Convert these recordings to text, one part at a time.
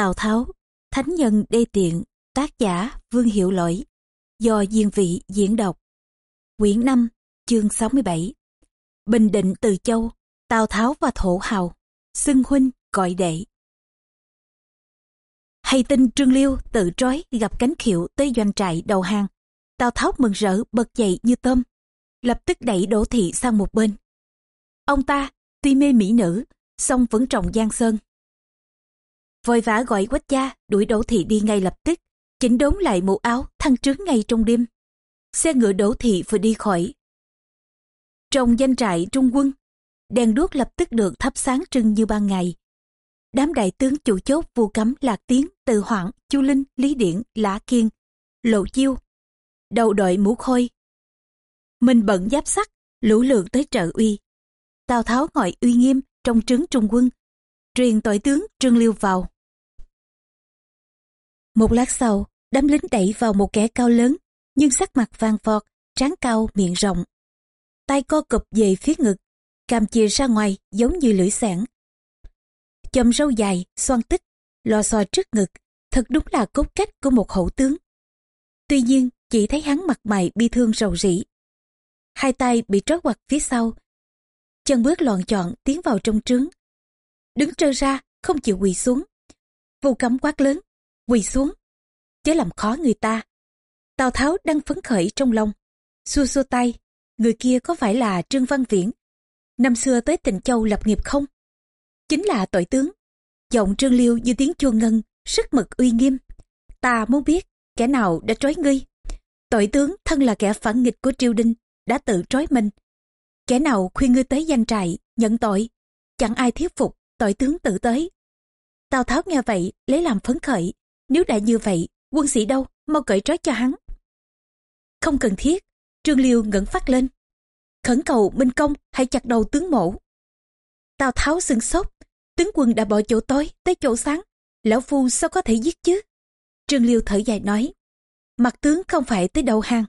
Tào Tháo, Thánh Nhân Đê Tiện, tác giả Vương Hiệu Lỗi, do Diên Vị diễn đọc. Quyển 5, chương 67 Bình định từ châu, Tào Tháo và Thổ Hào, xưng huynh gọi đệ. Hay tin Trương Liêu tự trói gặp cánh khiệu tới doanh trại đầu hàng. Tào Tháo mừng rỡ bật dậy như tôm, lập tức đẩy Đỗ Thị sang một bên. Ông ta, tuy mê mỹ nữ, song vẫn trọng giang sơn. Vội vã gọi quách gia đuổi Đỗ Thị đi ngay lập tức, chỉnh đốn lại mũ áo thăng trướng ngay trong đêm. Xe ngựa Đỗ Thị vừa đi khỏi. Trong danh trại trung quân, đèn đuốc lập tức được thắp sáng trưng như ban ngày. Đám đại tướng chủ chốt vu cấm lạc tiến, từ hoảng, chu linh, lý điển, lã kiên, lộ chiêu. Đầu đội mũ khôi. Mình bận giáp sắt, lũ lượt tới trợ uy. Tào Tháo ngồi uy nghiêm trong trướng trung quân, truyền tội tướng Trương Liêu vào. Một lát sau, đám lính đẩy vào một kẻ cao lớn, nhưng sắc mặt vàng vọt, trán cao, miệng rộng. Tay co cụp về phía ngực, cằm chìa ra ngoài giống như lưỡi sản. Chầm râu dài, xoan tích, lò xò trước ngực, thật đúng là cốt cách của một hậu tướng. Tuy nhiên, chỉ thấy hắn mặt mày bi thương rầu rĩ. Hai tay bị trói quặt phía sau, chân bước loạn chọn tiến vào trong trướng. Đứng trơ ra, không chịu quỳ xuống. Vô cấm quát lớn, quỳ xuống, chớ làm khó người ta. Tào Tháo đang phấn khởi trong lòng, xua xua tay, người kia có phải là Trương Văn Viễn? Năm xưa tới Tịnh Châu lập nghiệp không? Chính là tội tướng. Giọng Trương Liêu như tiếng chuông ngân, sức mực uy nghiêm. Ta muốn biết, kẻ nào đã trói ngươi? Tội tướng thân là kẻ phản nghịch của triều đình, đã tự trói mình. Kẻ nào khuyên ngươi tới danh trại, nhận tội? Chẳng ai thuyết phục, tội tướng tự tới. Tào Tháo nghe vậy, lấy làm phấn khởi. Nếu đã như vậy, quân sĩ đâu, mau cởi trói cho hắn. Không cần thiết, Trương Liêu ngẩng phát lên. Khẩn cầu Minh Công hãy chặt đầu tướng mổ. Tào Tháo sừng sốt, tướng quân đã bỏ chỗ tối tới chỗ sáng. Lão Phu sao có thể giết chứ? Trương Liêu thở dài nói, mặt tướng không phải tới đầu hàng,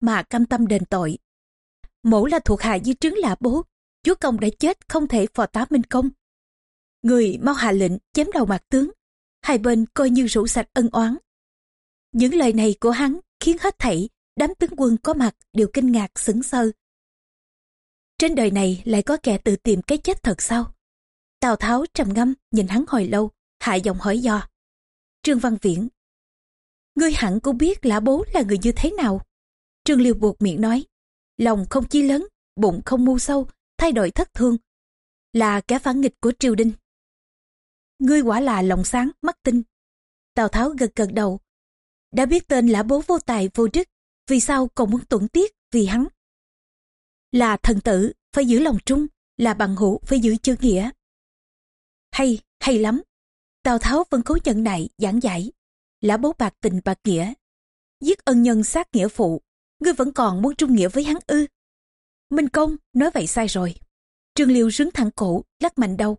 mà cam tâm đền tội. Mổ là thuộc hạ dưới trướng lạ bố, chúa công đã chết không thể phò tá Minh Công. Người mau hạ lệnh chém đầu mặt tướng, hai bên coi như rủ sạch ân oán. Những lời này của hắn khiến hết thảy đám tướng quân có mặt đều kinh ngạc sững sờ. Trên đời này lại có kẻ tự tìm cái chết thật sao? Tào Tháo trầm ngâm nhìn hắn hồi lâu, hạ giọng hỏi do. Trương Văn Viễn. Ngươi hẳn cũng biết lã bố là người như thế nào. Trương Liêu buộc miệng nói. Lòng không chi lớn, bụng không mu sâu, thay đổi thất thương. Là kẻ phản nghịch của triều đình. Ngươi quả là lòng sáng, mắt tinh. Tào Tháo gật gật đầu. Đã biết tên lã bố vô tài vô đức, vì sao còn muốn tuẫn tiết vì hắn? Là thần tử, phải giữ lòng trung, là bằng hữu phải giữ chữ nghĩa. Hay, hay lắm. Tào Tháo vẫn cố nhận nại, giảng giải. Lã bố bạc tình bạc nghĩa. Giết ân nhân sát nghĩa phụ, ngươi vẫn còn muốn trung nghĩa với hắn ư. Minh Công nói vậy sai rồi. Trương Liêu rứng thẳng cổ, lắc mạnh đầu.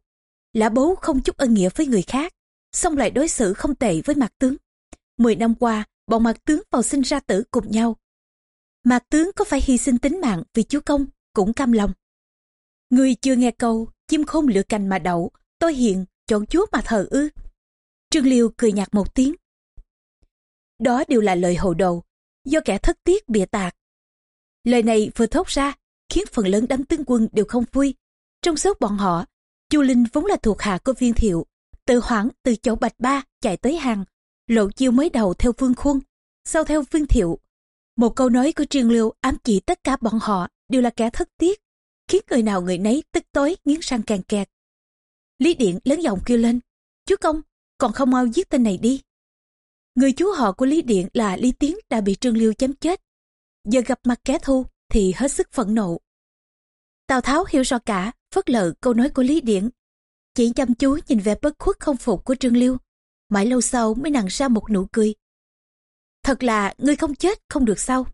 Lã bố không chút ân nghĩa với người khác, xong lại đối xử không tệ với mặt tướng. Mười năm qua, bọn mặt tướng vào sinh ra tử cùng nhau. Mặt tướng có phải hy sinh tính mạng vì chúa công, cũng cam lòng. Người chưa nghe câu, chim khôn lựa cành mà đậu, tôi hiện chọn chúa mà thờ ư. Trương Liêu cười nhạt một tiếng. Đó đều là lời hồ đồ, do kẻ thất tiết bịa tạc. Lời này vừa thốt ra, khiến phần lớn đám tướng quân đều không vui. Trong số bọn họ, Chu Linh vốn là thuộc hạ của viên thiệu, từ hoảng từ chỗ bạch ba chạy tới hàng, lộ chiêu mới đầu theo phương khuôn, sau theo viên thiệu. Một câu nói của Trương Liêu ám chỉ tất cả bọn họ đều là kẻ thất tiết, khiến người nào người nấy tức tối nghiến răng càng kẹt. Lý Điện lớn giọng kêu lên, Chú công, còn không mau giết tên này đi. Người chú họ của Lý Điện là Lý Tiến đã bị Trương Liêu chém chết. Giờ gặp mặt kẻ thù thì hết sức phẫn nộ. Tào Tháo hiểu rõ cả, phớt lờ câu nói của Lý Điển Chỉ chăm chú nhìn vẻ bất khuất không phục của Trương Liêu. Mãi lâu sau mới nặng ra một nụ cười. Thật là ngươi không chết không được sao.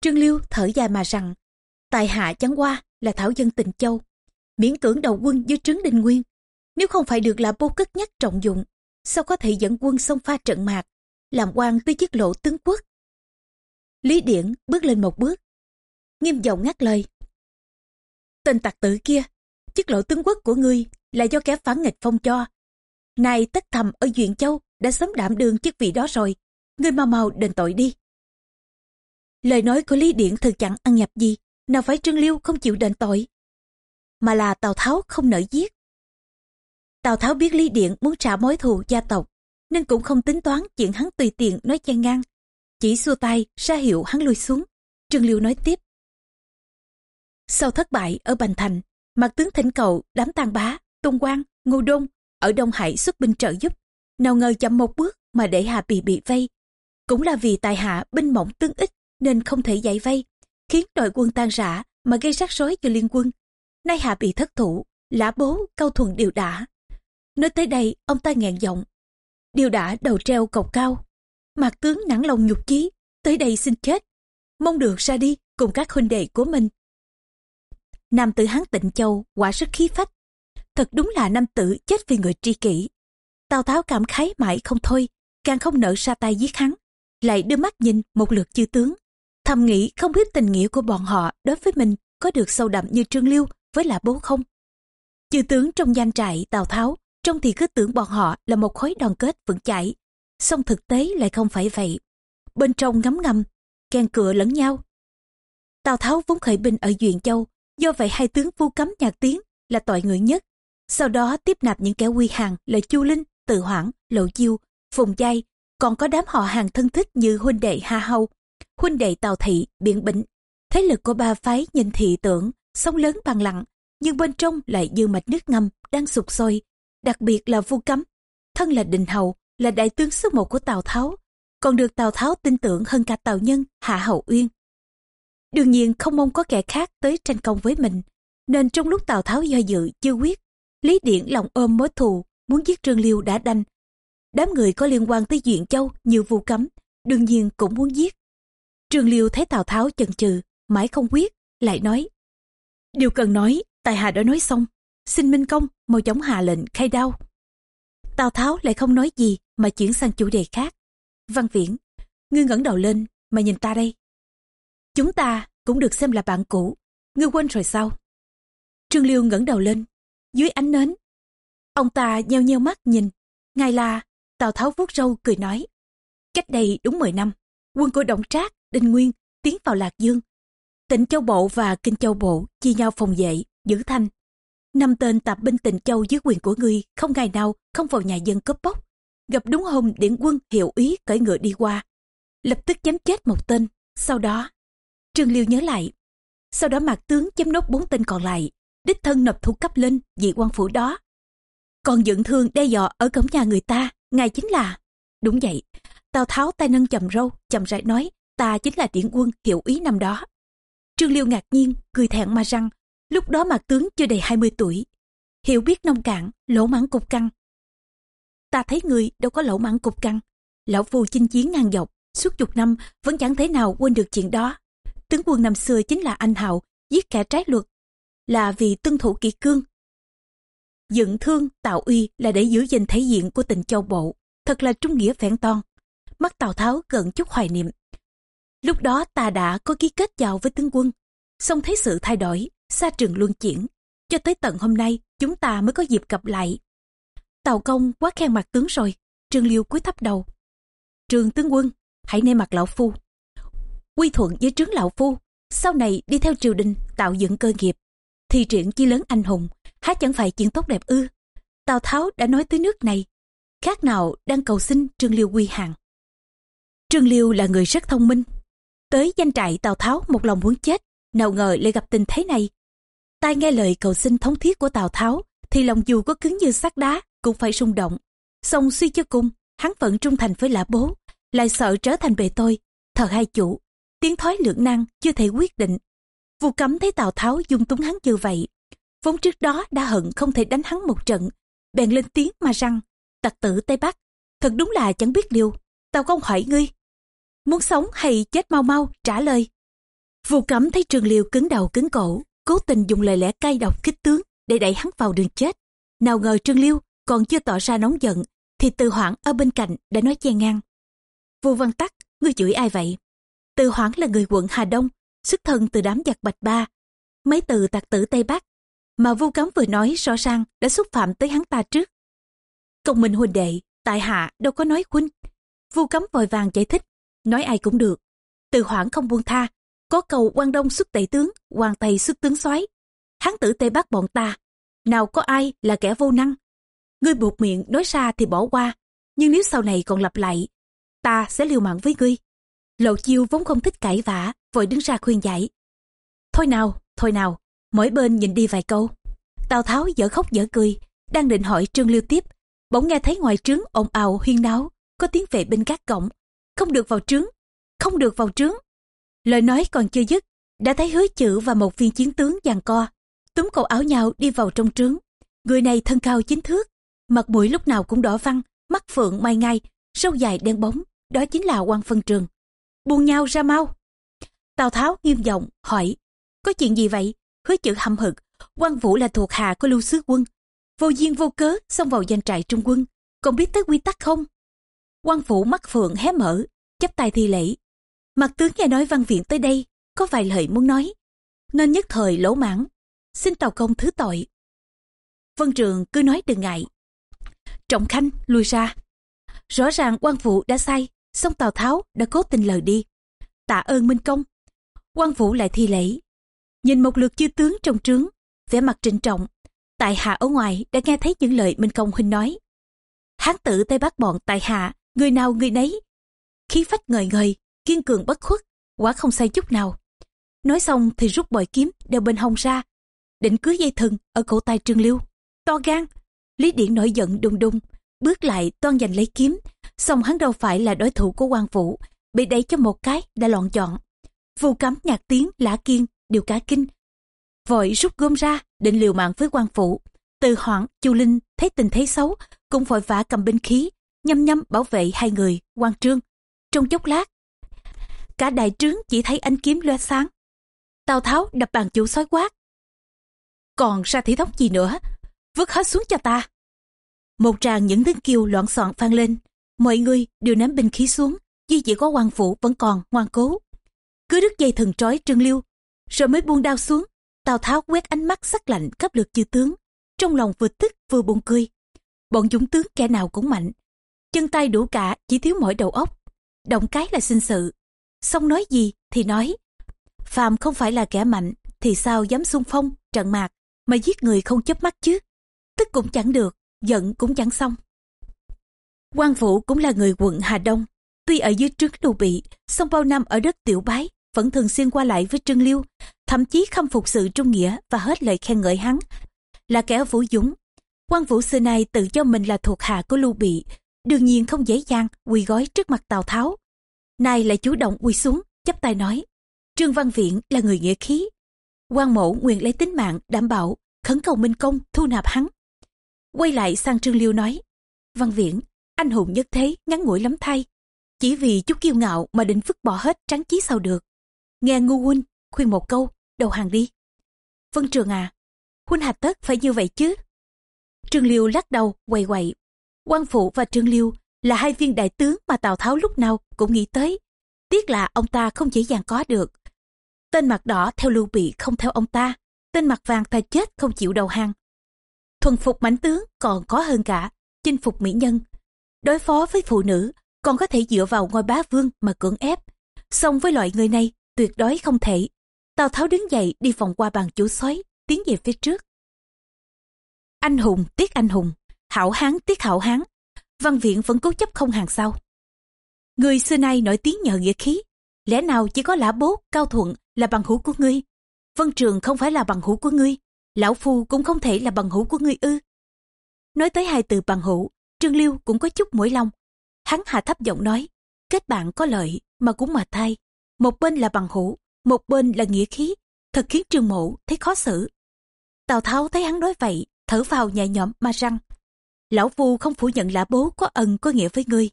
Trương Liêu thở dài mà rằng, tài hạ chẳng qua là thảo dân tình châu, miễn cưỡng đầu quân dưới trướng đình nguyên. Nếu không phải được là bố cất nhắc trọng dụng, sao có thể dẫn quân xông pha trận mạc, làm quan tới chiếc lộ tướng quốc. Lý Điển bước lên một bước, nghiêm giọng ngắt lời. Tên tặc tử kia, chiếc lộ tướng quốc của ngươi là do kẻ phản nghịch phong cho. nay tất thầm ở Duyện Châu đã sớm đảm đương chức vị đó rồi. Ngươi mau mau đền tội đi. Lời nói của Lý Điển thực chẳng ăn nhập gì. Nào phải Trương Liêu không chịu đền tội. Mà là Tào Tháo không nỡ giết. Tào Tháo biết Lý Điện muốn trả mối thù gia tộc. Nên cũng không tính toán chuyện hắn tùy tiện nói chen ngang. Chỉ xua tay ra hiệu hắn lui xuống. Trương Liêu nói tiếp. Sau thất bại ở Bành Thành, mặt tướng thỉnh cầu đám tàn bá, tôn quang, ngô đông ở Đông Hải xuất binh trợ giúp. Nào ngờ chậm một bước mà để Hạ bị bị vây. Cũng là vì tài Hạ binh mỏng tương ít nên không thể giải vây, khiến đội quân tan rã mà gây rắc rối cho liên quân. Nay Hạ bị thất thủ, lã bố, cao thuần đều đã. Nói tới đây, ông ta nghẹn giọng. Điều đã đầu treo cọc cao. Mạc tướng nản lòng nhục chí, tới đây xin chết. Mong được ra đi cùng các huynh đệ của mình. Nam tử Hán Tịnh Châu quả rất khí phách. Thật đúng là nam tử chết vì người tri kỷ. Tào Tháo cảm khái mãi không thôi, càng không nỡ ra tay giết hắn. Lại đưa mắt nhìn một lượt chư tướng. Thầm nghĩ không biết tình nghĩa của bọn họ đối với mình có được sâu đậm như Trương Liêu với là bố không. Chư tướng trong danh trại Tào Tháo trong thì cứ tưởng bọn họ là một khối đoàn kết vững chãi. Song thực tế lại không phải vậy. Bên trong ngấm ngầm, kèn cựa lẫn nhau. Tào Tháo vốn khởi binh ở Duyện Châu, do vậy hai tướng vu cấm nhạc tiếng là tội người nhất. Sau đó tiếp nạp những kẻ quy hàng là Chu Linh, Từ Hoảng, Lộ Chiêu, Phùng Giai, còn có đám họ hàng thân thích như huynh đệ Ha Hâu, huynh đệ Tào Thị, Biện Bỉnh. Thế lực của ba phái nhìn thị tưởng, sóng lớn bằng lặng, nhưng bên trong lại dư mạch nước ngầm đang sụp sôi, đặc biệt là vu cấm thân là đình hầu là đại tướng số một của tào tháo còn được tào tháo tin tưởng hơn cả tào nhân hạ hậu uyên đương nhiên không mong có kẻ khác tới tranh công với mình, nên trong lúc tào tháo do dự chưa quyết, lý điển lòng ôm mối thù, muốn giết trương liêu đã đanh. Đám người có liên quan tới duyện châu như vu cấm, đương nhiên cũng muốn giết. Trương liêu thấy tào tháo chần chừ, mãi không quyết, lại nói, điều cần nói, tài hạ đã nói xong. Xin minh công mau chóng hạ lệnh khai đao. Tào tháo lại không nói gì mà chuyển sang chủ đề khác. Văn viễn, ngươi ngẩng đầu lên mà nhìn ta đây chúng ta cũng được xem là bạn cũ. Ngươi quên rồi sao? Trương liêu ngẩng đầu lên. Dưới ánh nến, ông ta nheo nheo mắt nhìn. Ngài là tào tháo vuốt râu cười nói. Cách đây đúng 10 năm, quân của động trác đinh nguyên tiến vào lạc dương. Tỉnh châu bộ và kinh châu bộ chia nhau phòng vệ, giữ thanh. Năm tên tạp binh tịnh châu dưới quyền của ngươi không ngày nào không vào nhà dân cướp bóc. Gặp đúng hôm điển quân hiệu ý cởi ngựa đi qua. Lập tức chém chết một tên, sau đó trương liêu nhớ lại sau đó mạc tướng chém nốt bốn tên còn lại đích thân nộp thủ cấp lên vị quan phủ đó còn dựng thương đe dọa ở cổng nhà người ta ngài chính là đúng vậy tào tháo tay nâng chầm râu chậm rãi nói ta chính là điển quân hiệu ý năm đó trương liêu ngạc nhiên cười thẹn mà răng Lúc đó mặt tướng chưa đầy 20 tuổi. Hiểu biết nông cạn, lỗ mãn cục căng. Ta thấy người đâu có lỗ mãn cục căng. Lão phù chinh chiến ngang dọc, suốt chục năm vẫn chẳng thể nào quên được chuyện đó. Tướng quân năm xưa chính là anh hạo giết kẻ trái luật. Là vì tuân thủ kỷ cương. Dựng thương, tạo uy là để giữ gìn thể diện của tình châu bộ. Thật là trung nghĩa phản toan. Mắt Tào Tháo gần chút hoài niệm. Lúc đó ta đã có ký kết giao với tướng quân. song thấy sự thay đổi, xa trường luân chuyển. Cho tới tận hôm nay, chúng ta mới có dịp gặp lại. Tàu công quá khen mặt tướng rồi, Trương Liêu cúi thấp đầu. Trường tướng quân, hãy nể mặt lão phu. Quy thuận với trướng lão phu, sau này đi theo triều đình tạo dựng cơ nghiệp. Thì triển chi lớn anh hùng, há chẳng phải chuyện tốt đẹp ư. Tào Tháo đã nói tới nước này, khác nào đang cầu xin Trương Liêu quy hàng. Trương Liêu là người rất thông minh. Tới danh trại Tào Tháo một lòng muốn chết, nào ngờ lại gặp tình thế này. Tai nghe lời cầu xin thống thiết của Tào Tháo, thì lòng dù có cứng như sắt đá, cũng phải rung động. song suy cho cùng, hắn vẫn trung thành với lã bố, lại sợ trở thành bề tôi, thờ hai chủ. Tiếng thói lượng năng chưa thể quyết định. Vu cấm thấy Tào Tháo dung túng hắn như vậy. Vốn trước đó đã hận không thể đánh hắn một trận, bèn lên tiếng mà răng, tặc tử Tây Bắc. Thật đúng là chẳng biết liều, tao không hỏi ngươi. Muốn sống hay chết mau mau, trả lời. Vu cấm thấy Trường Liêu cứng đầu cứng cổ, cố tình dùng lời lẽ cay độc kích tướng để đẩy hắn vào đường chết. Nào ngờ Trương Liêu còn chưa tỏ ra nóng giận, thì Từ Hoảng ở bên cạnh đã nói che ngang. Vu Văn Tắc, ngươi chửi ai vậy? Từ Hoảng là người quận Hà Đông, xuất thân từ đám giặc Bạch Ba. Mấy từ tạc tử Tây Bắc, mà Vu Cấm vừa nói rõ ràng đã xúc phạm tới hắn ta trước. công minh huynh đệ tại hạ đâu có nói huynh. Vu cấm vội vàng giải thích nói ai cũng được. Từ Hoảng không buông tha có cầu quan đông xuất tể tướng hoàng tây xuất tướng soái. Hán tử tây bắc bọn ta nào có ai là kẻ vô năng. Ngươi buộc miệng nói ra thì bỏ qua nhưng nếu sau này còn lặp lại ta sẽ liều mạng với ngươi lộ chiêu vốn không thích cãi vã, vội đứng ra khuyên giải. Thôi nào thôi nào, mỗi bên nhìn đi vài câu. Tào tháo dở khóc dở cười, đang định hỏi trương liêu tiếp, bỗng nghe thấy ngoài trướng ồn ào huyên náo, có tiếng vệ binh các cổng. Không được vào trướng, không được vào trướng. Lời nói còn chưa dứt, đã thấy hứa chữ và một viên chiến tướng giằng co, túm cầu áo nhau đi vào trong trướng. Người này thân cao chính thước, mặt mũi lúc nào cũng đỏ văng, mắt phượng mai ngay, râu dài đen bóng, đó chính là quan phân trường buông nhau ra mau. Tào tháo nghiêm giọng hỏi, có chuyện gì vậy? Hứa chữ hậm hực, quan vũ là thuộc hạ của lưu sứ quân. Vô duyên vô cớ xông vào doanh trại trung quân. Còn biết tới quy tắc không? Quan Vũ mắt phượng hé mở, chắp tay thi lễ. Mặt tướng nghe nói văn viện tới đây, có vài lời muốn nói. Nên nhất thời lỗ mãn. Xin tàu công thứ tội. Vân trường cứ nói đừng ngại. Trọng khanh lui ra. Rõ ràng quan vũ đã sai song tào tháo đã cố tình lời đi. Tạ ơn minh công. Quan vũ lại thi lễ. Nhìn một lượt chư tướng trong trướng, vẻ mặt trịnh trọng, tại hạ ở ngoài đã nghe thấy những lời minh công huynh nói. Hán tử tây bắc bọn tại hạ, người nào người nấy. Khí phách ngời ngời, kiên cường bất khuất, quả không sai chút nào. Nói xong thì rút bội kiếm đeo bên hông ra, định cưới dây thừng ở cổ tay trương liêu to gan, lý điển nổi giận đùng đùng bước lại, toan giành lấy kiếm. Song hắn đâu phải là đối thủ của quan vũ. Bị đẩy cho một cái đã loạn chọn. Vu cấm nhạc tiếng, lã kiên đều cả kinh. Vội rút gươm ra, định liều mạng với quan phụ từ hoảng, chu linh, thấy tình thế xấu, cũng vội vã cầm binh khí nhăm nhăm bảo vệ hai người quan trương. Trong chốc lát, cả đại trướng chỉ thấy ánh kiếm loe sáng. Tào tháo đập bàn chủ sói quát. Còn ra thị thóc gì nữa? Vứt hết xuống cho ta một tràng những tiếng kêu loạn xọn vang lên. Mọi người đều ném binh khí xuống, duy chỉ có quan phủ vẫn còn ngoan cố. Cứ đứt dây thần trói trương liêu. Rồi mới buông đao xuống, tào tháo quét ánh mắt sắc lạnh cấp lượt chư tướng. Trong lòng vừa tức vừa buồn cười. Bọn dũng tướng kẻ nào cũng mạnh. Chân tay đủ cả, chỉ thiếu mỗi đầu óc. Động cái là sinh sự. Xong nói gì thì nói. Phàm không phải là kẻ mạnh, thì sao dám xung phong, trận mạc, mà giết người không chớp mắt chứ? Tức cũng chẳng được giận cũng chẳng xong. Quan vũ cũng là người quận hà đông. Tuy ở dưới trướng lưu bị, song bao năm ở đất tiểu bái vẫn thường xuyên qua lại với trương liêu thậm chí khâm phục sự trung nghĩa và hết lời khen ngợi hắn. Là kẻ vũ dũng quan vũ xưa nay tự cho mình là thuộc hạ của lưu bị, đương nhiên không dễ dàng quỳ gói trước mặt tào tháo. Nay lại chủ động quỳ xuống, chắp tay nói, trương văn viện là người nghĩa khí. Quan mộ nguyện lấy tính mạng đảm bảo khẩn cầu minh công thu nạp hắn quay lại sang trương liêu nói, văn viễn, anh hùng nhất thế, ngắn ngủi lắm thay. Chỉ vì chút kiêu ngạo mà định vứt bỏ hết tráng chí sao được. Nghe ngu huynh khuyên một câu, đầu hàng đi. Vân trường à huynh hạch tất phải như vậy chứ? Trương liêu lắc đầu quay quậy. Quan phụ và trương liêu là hai viên đại tướng mà tào tháo lúc nào cũng nghĩ tới. Tiếc là ông ta không dễ dàng có được. Tên mặt đỏ theo lưu bị không theo ông ta, tên mặt vàng ta chết không chịu đầu hàng thuần phục mãnh tướng còn khó hơn cả, chinh phục mỹ nhân. Đối phó với phụ nữ, còn có thể dựa vào ngôi bá vương mà cưỡng ép. Song với loại người này, tuyệt đối không thể. Tào tháo đứng dậy đi vòng qua bàn chủ sói, tiến về phía trước. Anh hùng tiếc anh hùng, hảo hán tiếc hảo hán. Văn viện vẫn cố chấp không hàng sau. Người xưa nay nổi tiếng nhờ nghĩa khí. Lẽ nào chỉ có lã bố, cao thuận là bằng hữu của ngươi? Vân trường không phải là bằng hữu của ngươi lão phu cũng không thể là bằng hữu của ngươi ư. Nói tới hai từ bằng hữu, trương liêu cũng có chút mũi lòng. Hắn hạ thấp giọng nói, kết bạn có lợi mà cũng mà thay. Một bên là bằng hữu, một bên là nghĩa khí. Thật khiến trương mộ thấy khó xử. Tào tháo thấy hắn nói vậy, thở vào nhẹ nhõm mà răng. Lão phu không phủ nhận lã bố có ân có nghĩa với ngươi.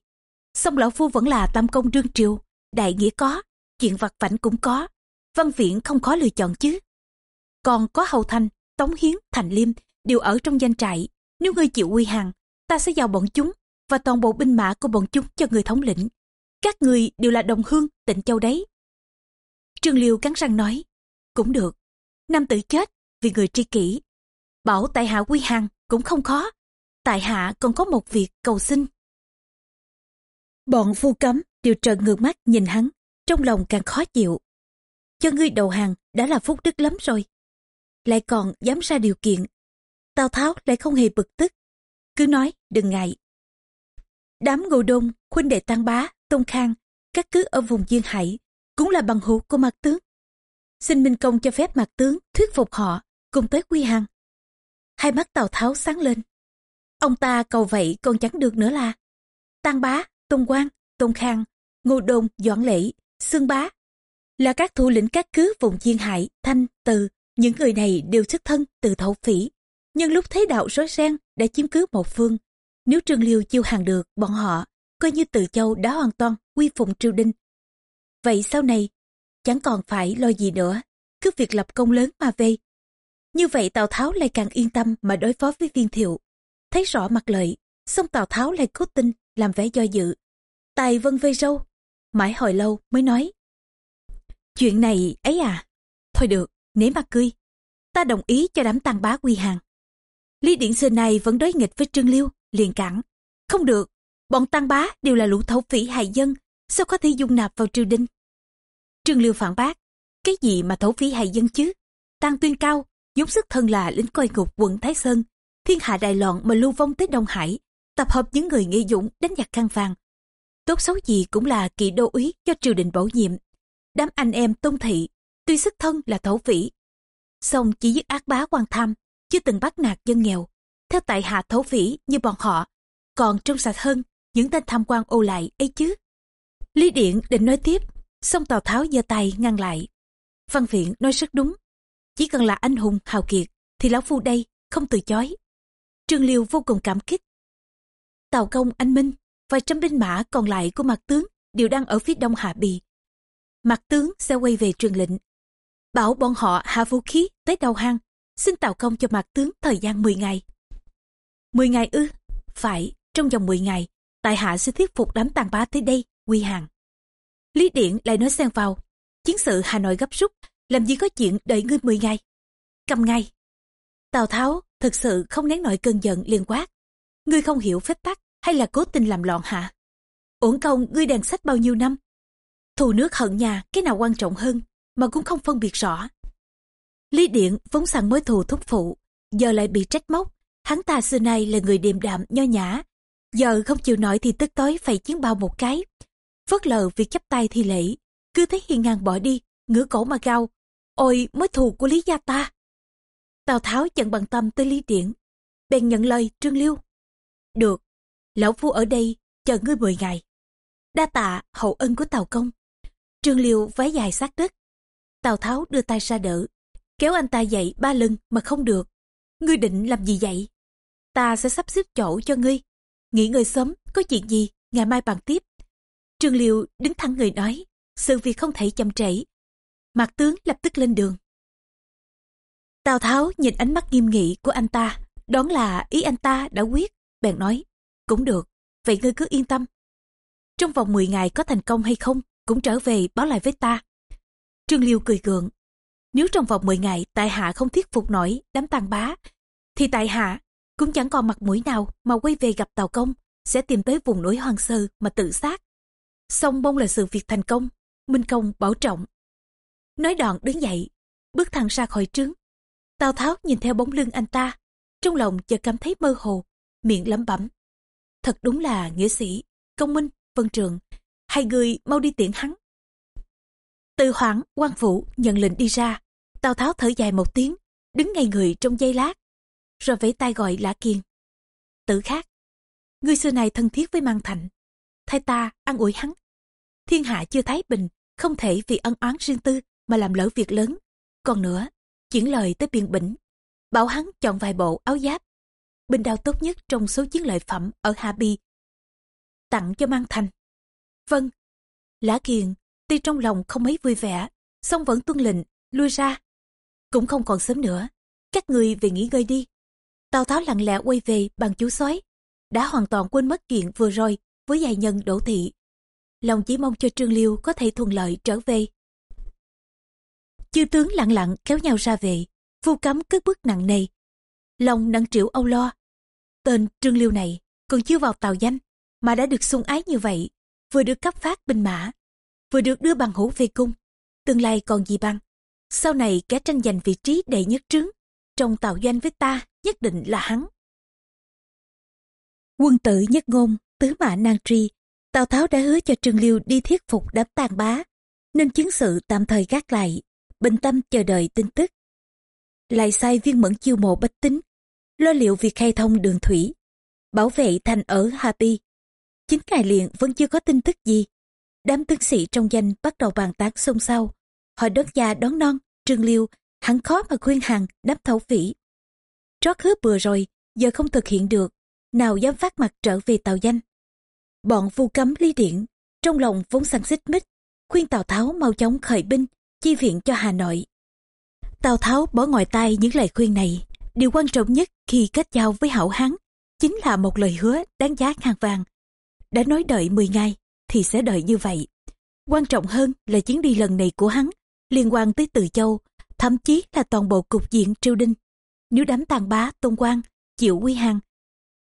Song lão phu vẫn là tam công đương triều, đại nghĩa có, chuyện vặt vảnh cũng có. Văn viện không khó lựa chọn chứ. Còn có hầu thanh tống hiến thành liêm đều ở trong danh trại nếu ngươi chịu quy hàng ta sẽ giao bọn chúng và toàn bộ binh mã của bọn chúng cho người thống lĩnh các người đều là đồng hương tịnh châu đấy trương liêu cắn răng nói cũng được nam tử chết vì người tri kỷ bảo tại hạ quy hàng cũng không khó tại hạ còn có một việc cầu xin. Bọn phu cấm đều trợn ngược mắt nhìn hắn, trong lòng càng khó chịu. Cho ngươi đầu hàng đã là phúc đức lắm rồi. Lại còn dám ra điều kiện. Tào Tháo lại không hề bực tức. Cứ nói đừng ngại. Đám ngô đông, huynh đệ tăng bá, tôn khang, các cứ ở vùng duyên hải, cũng là bằng hữu của mặt tướng. Xin Minh Công cho phép mặt tướng thuyết phục họ cùng tới quy hàng. Hai mắt Tào Tháo sáng lên. Ông ta cầu vậy còn chẳng được nữa là Tăng Bá, Tôn Quang, Tôn Khang, Ngô Đôn, Doãn Lễ, Sương Bá là các thủ lĩnh các cứ vùng Duyên Hải, Thanh, Từ. Những người này đều xuất thân từ thổ phỉ. Nhưng lúc thế đạo rối ren đã chiếm cứ một phương. Nếu Trương Liêu chiêu hàng được bọn họ, coi như Từ Châu đã hoàn toàn quy phụng triều đình. Vậy sau này, chẳng còn phải lo gì nữa, cứ việc lập công lớn mà về. Như vậy Tào Tháo lại càng yên tâm mà đối phó với viên thiệu. Thấy rõ mặt lợi, xong Tào Tháo lại cố tin, làm vẻ do dự. Tài vân vây râu, mãi hồi lâu mới nói. Chuyện này ấy à, thôi được, nếu mà cười, ta đồng ý cho đám tăng bá quy hàng. Lý Điện Sinh này vẫn đối nghịch với Trương Liêu, liền cản. Không được, bọn tăng bá đều là lũ thấu phỉ hại dân, sao có thể dung nạp vào triều đình. Trương Liêu phản bác, cái gì mà thấu phỉ hại dân chứ? Tăng tuyên cao, dũng sức thân là lính coi ngục quận Thái Sơn, thiên hạ đại loạn mà lưu vong tới Đông Hải, tập hợp những người nghĩa dũng đánh giặc khăn vàng. Tốt xấu gì cũng là kỵ đô úy do triều đình bổ nhiệm. Đám anh em tôn thị, tuy sức thân là thổ phỉ, song chỉ giết ác bá quan tham, chưa từng bắt nạt dân nghèo. Theo tại hạ thổ phỉ như bọn họ, còn trong sạch hơn những tên tham quan ô lại ấy chứ. Lý Điện định nói tiếp, song Tào Tháo giơ tay ngăn lại. Văn Viện nói rất đúng, chỉ cần là anh hùng hào kiệt thì lão phu đây không từ chối. Trương Liêu vô cùng cảm kích. Tào Công anh Minh vài trăm binh mã còn lại của mặt tướng đều đang ở phía đông Hạ Bì. Mặt tướng sẽ quay về truyền lệnh. Bảo bọn họ hạ vũ khí tới đầu hang, xin tạo Công cho mặt tướng thời gian 10 ngày. 10 ngày ư? Phải, trong vòng 10 ngày, tại hạ sẽ thuyết phục đám tàn bá tới đây, quy hàng. Lý Điện lại nói xen vào, chiến sự Hà Nội gấp rút, làm gì có chuyện đợi ngươi 10 ngày. Cầm ngay. Tào Tháo thực sự không nén nổi cơn giận liền quát. Ngươi không hiểu phép tắc hay là cố tình làm loạn hả? Uổng công ngươi đàn sách bao nhiêu năm? Thù nước hận nhà cái nào quan trọng hơn mà cũng không phân biệt rõ. Lý Điện vốn sẵn mối thù thúc phụ, giờ lại bị trách móc. Hắn ta xưa nay là người điềm đạm, nho nhã. Giờ không chịu nổi thì tức tối phải chiến bao một cái. Phớt lờ việc chấp tay thi lễ, cứ thấy hiền ngang bỏ đi, ngửa cổ mà gao. Ôi mối thù của Lý gia ta! Tào Tháo chẳng bằng tâm tới Lý Điện, bèn nhận lời Trương Liêu. Được, lão phu ở đây chờ ngươi 10 ngày. Đa tạ hậu ân của Tào Công. Trương Liêu vái dài sát đất. Tào Tháo đưa tay ra đỡ, kéo anh ta dậy ba lần mà không được. Ngươi định làm gì vậy? Ta sẽ sắp xếp chỗ cho ngươi. Nghỉ ngơi sớm, có chuyện gì, ngày mai bàn tiếp. Trương Liêu đứng thẳng người nói, sự việc không thể chậm trễ. Mạc tướng lập tức lên đường. Tào Tháo nhìn ánh mắt nghiêm nghị của anh ta, đoán là ý anh ta đã quyết, bèn nói, cũng được, vậy ngươi cứ yên tâm. Trong vòng 10 ngày có thành công hay không, cũng trở về báo lại với ta. Trương Liêu cười gượng, nếu trong vòng 10 ngày tại hạ không thuyết phục nổi đám tàn bá, thì tại hạ cũng chẳng còn mặt mũi nào mà quay về gặp Tào Công, sẽ tìm tới vùng núi hoang sơ mà tự sát. Song mong là sự việc thành công, Minh Công bảo trọng. Nói đoạn đứng dậy, bước thẳng ra khỏi trướng, Tào Tháo nhìn theo bóng lưng anh ta, trong lòng chợt cảm thấy mơ hồ, miệng lẩm bẩm. Thật đúng là nghĩa sĩ, công minh, vân trường, hai người mau đi tiễn hắn. Từ hoảng, quan vũ nhận lệnh đi ra, Tào Tháo thở dài một tiếng, đứng ngay người trong giây lát, rồi vẫy tay gọi Lã Kiên. Tử khác, người xưa này thân thiết với Mang Thành, thay ta ăn ủi hắn. Thiên hạ chưa thấy bình, không thể vì ân oán riêng tư mà làm lỡ việc lớn. Còn nữa, chuyển lời tới biên bỉnh bảo hắn chọn vài bộ áo giáp bình đao tốt nhất trong số chiến lợi phẩm ở Hà Bi tặng cho mang thành vâng lã kiền tuy trong lòng không mấy vui vẻ song vẫn tuân lệnh lui ra. Cũng không còn sớm nữa các người về nghỉ ngơi đi. Tào tháo lặng lẽ quay về bằng chú sói đã hoàn toàn quên mất chuyện vừa rồi với dài nhân đỗ thị. Lòng chỉ mong cho trương liêu có thể thuận lợi trở về. Chư tướng lặng lặng kéo nhau ra về vu cấm cất bước nặng nề. Lòng nặng trĩu âu lo. Tên Trương Liêu này còn chưa vào tàu danh, mà đã được sung ái như vậy, vừa được cấp phát binh mã, vừa được đưa bằng hữu về cung. Tương lai còn gì bằng. Sau này kẻ tranh giành vị trí đệ nhất trướng, trong tạo doanh với ta nhất định là hắn. Quân tử nhất ngôn, tứ mã nan tri, Tào Tháo đã hứa cho Trương Liêu đi thuyết phục đám tàn bá, nên chiến sự tạm thời gác lại, bình tâm chờ đợi tin tức. Lại sai viên mẫn chiêu mộ bách tính, lo liệu việc khai thông đường thủy, bảo vệ thành ở Hà Ti. Chính ngày liền vẫn chưa có tin tức gì. Đám tướng sĩ trong danh bắt đầu bàn tán xôn xao. Họ đón già đón non, Trương Liêu, hắn khó mà khuyên hàng đám thấu phỉ. Trót hứa bừa rồi, giờ không thực hiện được, nào dám phát mặt trở về tàu danh. Bọn vu cấm ly điện, trong lòng vốn sẵn xích mít, khuyên Tào Tháo mau chóng khởi binh, chi viện cho Hà Nội. Tào Tháo bỏ ngoài tai những lời khuyên này, điều quan trọng nhất khi kết giao với hảo hán chính là một lời hứa đáng giá ngàn vàng. Đã nói đợi 10 ngày thì sẽ đợi như vậy. Quan trọng hơn là chuyến đi lần này của hắn liên quan tới Từ Châu, thậm chí là toàn bộ cục diện triều đinh. Nếu đám tàn bá tôn quan chịu quy hàng,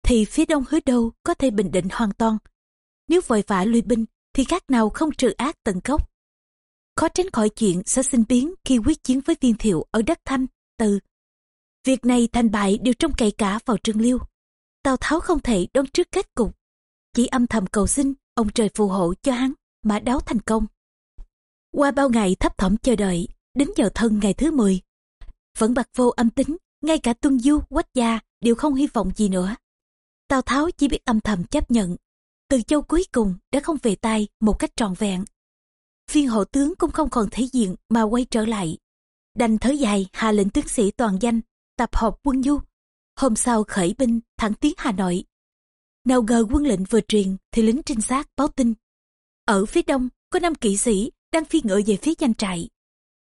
thì phía đông hứa đâu có thể bình định hoàn toàn. Nếu vội vã lui binh thì khác nào không trừ ác tận gốc. Khó tránh khỏi chuyện sẽ sinh biến khi quyết chiến với viên thiệu ở đất Thanh, Từ. Việc này thành bại đều trông cậy cả vào Trương Liêu. Tào Tháo không thể đoán trước kết cục. Chỉ âm thầm cầu xin ông trời phù hộ cho hắn mà đáo thành công. Qua bao ngày thấp thỏm chờ đợi, đến giờ thân ngày thứ 10. Vẫn bạc vô âm tính, ngay cả tuân du, quách gia đều không hy vọng gì nữa. Tào Tháo chỉ biết âm thầm chấp nhận. Từ châu cuối cùng đã không về tay một cách trọn vẹn. Viên hộ tướng cũng không còn thể diện mà quay trở lại. Đành thở dài hạ lệnh tướng sĩ toàn danh, tập hợp quân du. Hôm sau khởi binh thẳng tiến Hà Nội. Nào ngờ quân lệnh vừa truyền thì lính trinh sát báo tin. Ở phía đông có năm kỵ sĩ đang phi ngựa về phía danh trại.